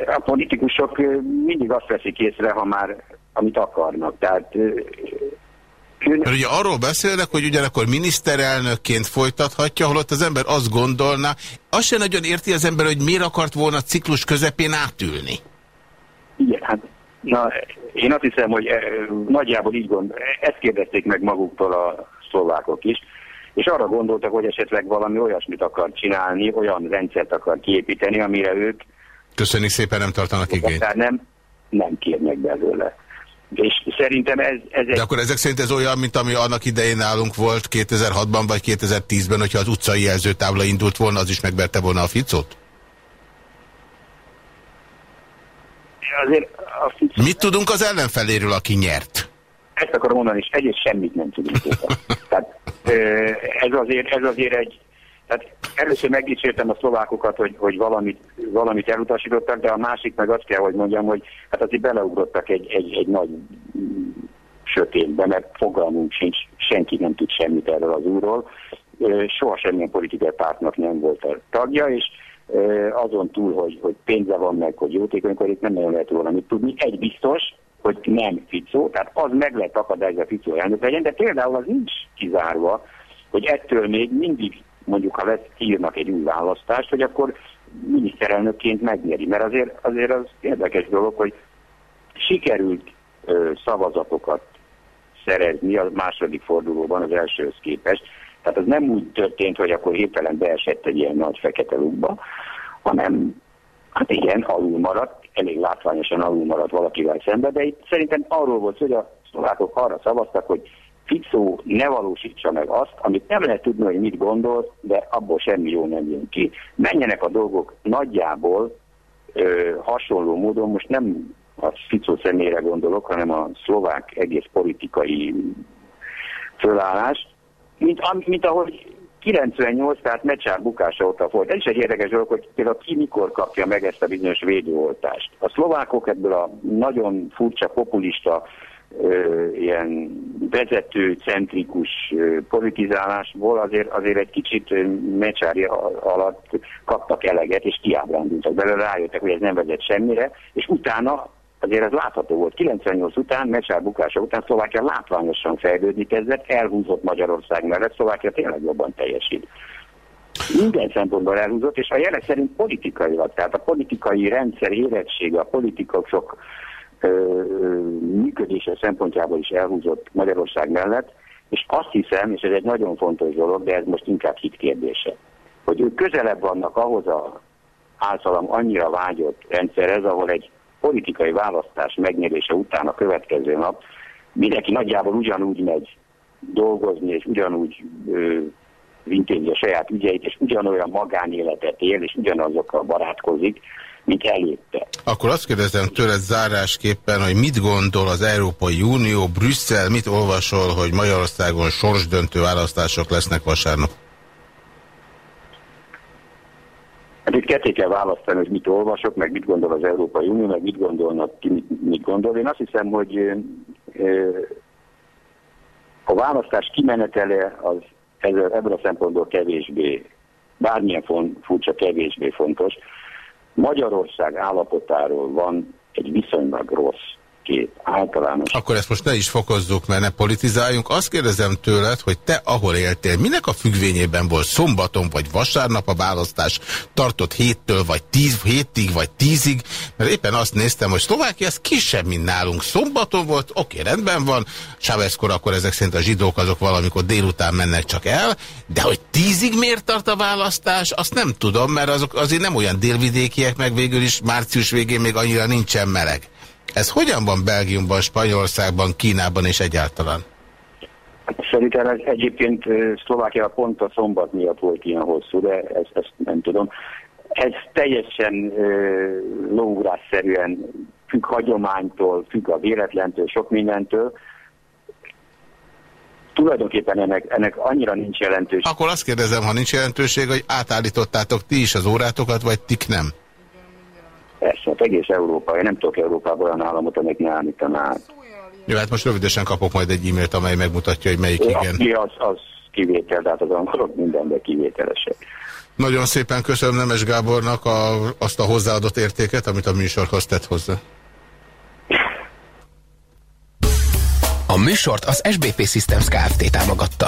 Speaker 5: a politikusok mindig azt veszik észre, ha már amit akarnak. Tehát
Speaker 3: mert ugye arról beszélnek, hogy ugyanakkor miniszterelnökként folytathatja, holott az ember azt gondolna, azt sem nagyon érti az ember, hogy miért akart volna ciklus közepén átülni.
Speaker 5: Igen, hát na, én azt hiszem, hogy nagyjából így gond, ezt kérdezték meg maguktól a szlovákok is, és arra gondoltak, hogy esetleg valami olyasmit akar csinálni, olyan rendszert akar kiépíteni, amire ők...
Speaker 3: Köszönjük szépen, nem tartanak igényt.
Speaker 5: Nem, nem kérnek belőle. És szerintem ez, ez egy...
Speaker 3: De akkor ezek szerint ez olyan, mint ami annak idején nálunk volt 2006-ban vagy 2010-ben, hogyha az utcai jelzőtábla indult volna, az is megverte volna a Ficot?
Speaker 5: Azért a Ficot...
Speaker 3: Mit tudunk az ellenfeléről, aki nyert?
Speaker 5: Ezt akarom mondani, és egyes semmit nem tudunk. <laughs> Tehát ez azért, ez azért egy, tehát először megdicsértem a szlovákokat, hogy, hogy valamit, valamit elutasítottak, de a másik meg azt kell, hogy mondjam, hogy hát azért beleugrottak egy, egy, egy nagy sötétbe, mert fogalmunk sincs, senki nem tud semmit erről az úrról. Soha semmilyen politikai pártnak nem volt a tagja, és azon túl, hogy, hogy pénze van meg, hogy jótékonykodik, nem nagyon lehet róla mit tudni. Egy biztos, hogy nem Ficó, tehát az meg lehet akadályozva Ficó elnök legyen, de például az nincs kizárva, hogy ettől még mindig mondjuk ha lesz, írnak egy új választást, hogy akkor miniszterelnökként megnyeri. Mert azért, azért az érdekes dolog, hogy sikerült ö, szavazatokat szerezni a második fordulóban az elsőhöz képest. Tehát az nem úgy történt, hogy akkor hirtelen beesett egy ilyen nagy fekete lukba, hanem hát igen, alul maradt, elég látványosan alul maradt valakivel szemben, de itt szerintem arról volt, hogy a szlovákok arra szavaztak, hogy Ficó ne valósítsa meg azt, amit nem lehet tudni, hogy mit gondol, de abból semmi jó nem jön ki. Menjenek a dolgok nagyjából ö, hasonló módon, most nem a Ficó személyre gondolok, hanem a szlovák egész politikai fölállás, mint, mint ahogy 98, tehát Mecsár bukása óta volt. Ez is egy érdekes dolog, hogy például ki mikor kapja meg ezt a bizonyos védőoltást. A szlovákok ebből a nagyon furcsa, populista ilyen vezető, centrikus politizálásból azért, azért egy kicsit mecsári alatt kaptak eleget, és kiábrándultak belőle, rájöttek, hogy ez nem vezet semmire, és utána azért ez látható volt. 98 után, Mecsár bukása után Szlovákia látványosan fejlődni kezdett, elhúzott Magyarország mellett, Szlovákia tényleg jobban teljesít. Minden szempontból elhúzott, és a jelek szerint politikailag, tehát a politikai rendszer érettsége, a politikusok működése szempontjából is elhúzott Magyarország mellett, és azt hiszem, és ez egy nagyon fontos dolog, de ez most inkább hit kérdése, hogy ők közelebb vannak ahhoz a általam annyira vágyott rendszerhez, ahol egy politikai választás megnyerése után a következő nap mindenki nagyjából ugyanúgy megy dolgozni, és ugyanúgy ö, intézi a saját ügyeit, és ugyanolyan magánéletet él, és ugyanazokkal barátkozik, mint előtte.
Speaker 3: Akkor azt kérdezem tőled zárásképpen, hogy mit gondol az Európai Unió, Brüsszel, mit olvasol, hogy Magyarországon sorsdöntő választások lesznek vasárnap?
Speaker 5: Hát itt ketté kell választani, hogy mit olvasok, meg mit gondol az Európai Unió, meg mit gondolnak ki, mit, mit gondol. Én azt hiszem, hogy a választás kimenetele az ebből a szempontból kevésbé, bármilyen furcsa, kevésbé fontos. Magyarország állapotáról van egy viszonylag rossz kép általános.
Speaker 3: Akkor ezt most ne is fokozzuk, mert ne politizáljunk. Azt kérdezem tőled, hogy te ahol éltél, minek a függvényében volt szombaton vagy vasárnap a választás tartott héttől vagy tíz, hétig vagy tízig, mert éppen azt néztem, hogy Szlovákia ez kisebb, mint nálunk. Szombaton volt, oké, rendben van, Sávezkor akkor ezek szerint a zsidók azok valamikor délután mennek csak el, de hogy tízig miért tart a választás, azt nem tudom, mert azok azért nem olyan délvidékiek, meg végül is március végén még annyira nincsen meleg. Ez hogyan van Belgiumban, Spanyolországban, Kínában és egyáltalán?
Speaker 5: Szerintem ez egyébként Szlovákia pont a szombat miatt volt ilyen hosszú, de ezt, ezt nem tudom. Ez teljesen lóugrásszerűen függ hagyománytól, függ a véletlentől, sok mindentől. Tulajdonképpen ennek, ennek annyira nincs jelentőség.
Speaker 3: Akkor azt kérdezem, ha nincs jelentőség, hogy átállítottátok ti is az órátokat, vagy tik nem?
Speaker 5: Persze, hát egész Európa. Én nem tudok Európában olyan államot, amelyik ne állítaná
Speaker 3: Jó, hát most rövidesen kapok majd egy e-mailt, amely megmutatja, hogy melyik igen.
Speaker 5: Aki az, az kivétel, tehát az angolok mindenben kivételesek.
Speaker 3: Nagyon szépen köszönöm Nemes Gábornak a, azt a hozzáadott értéket, amit a műsorhoz tett hozzá.
Speaker 2: A műsort az SBP Systems Kft. támogatta.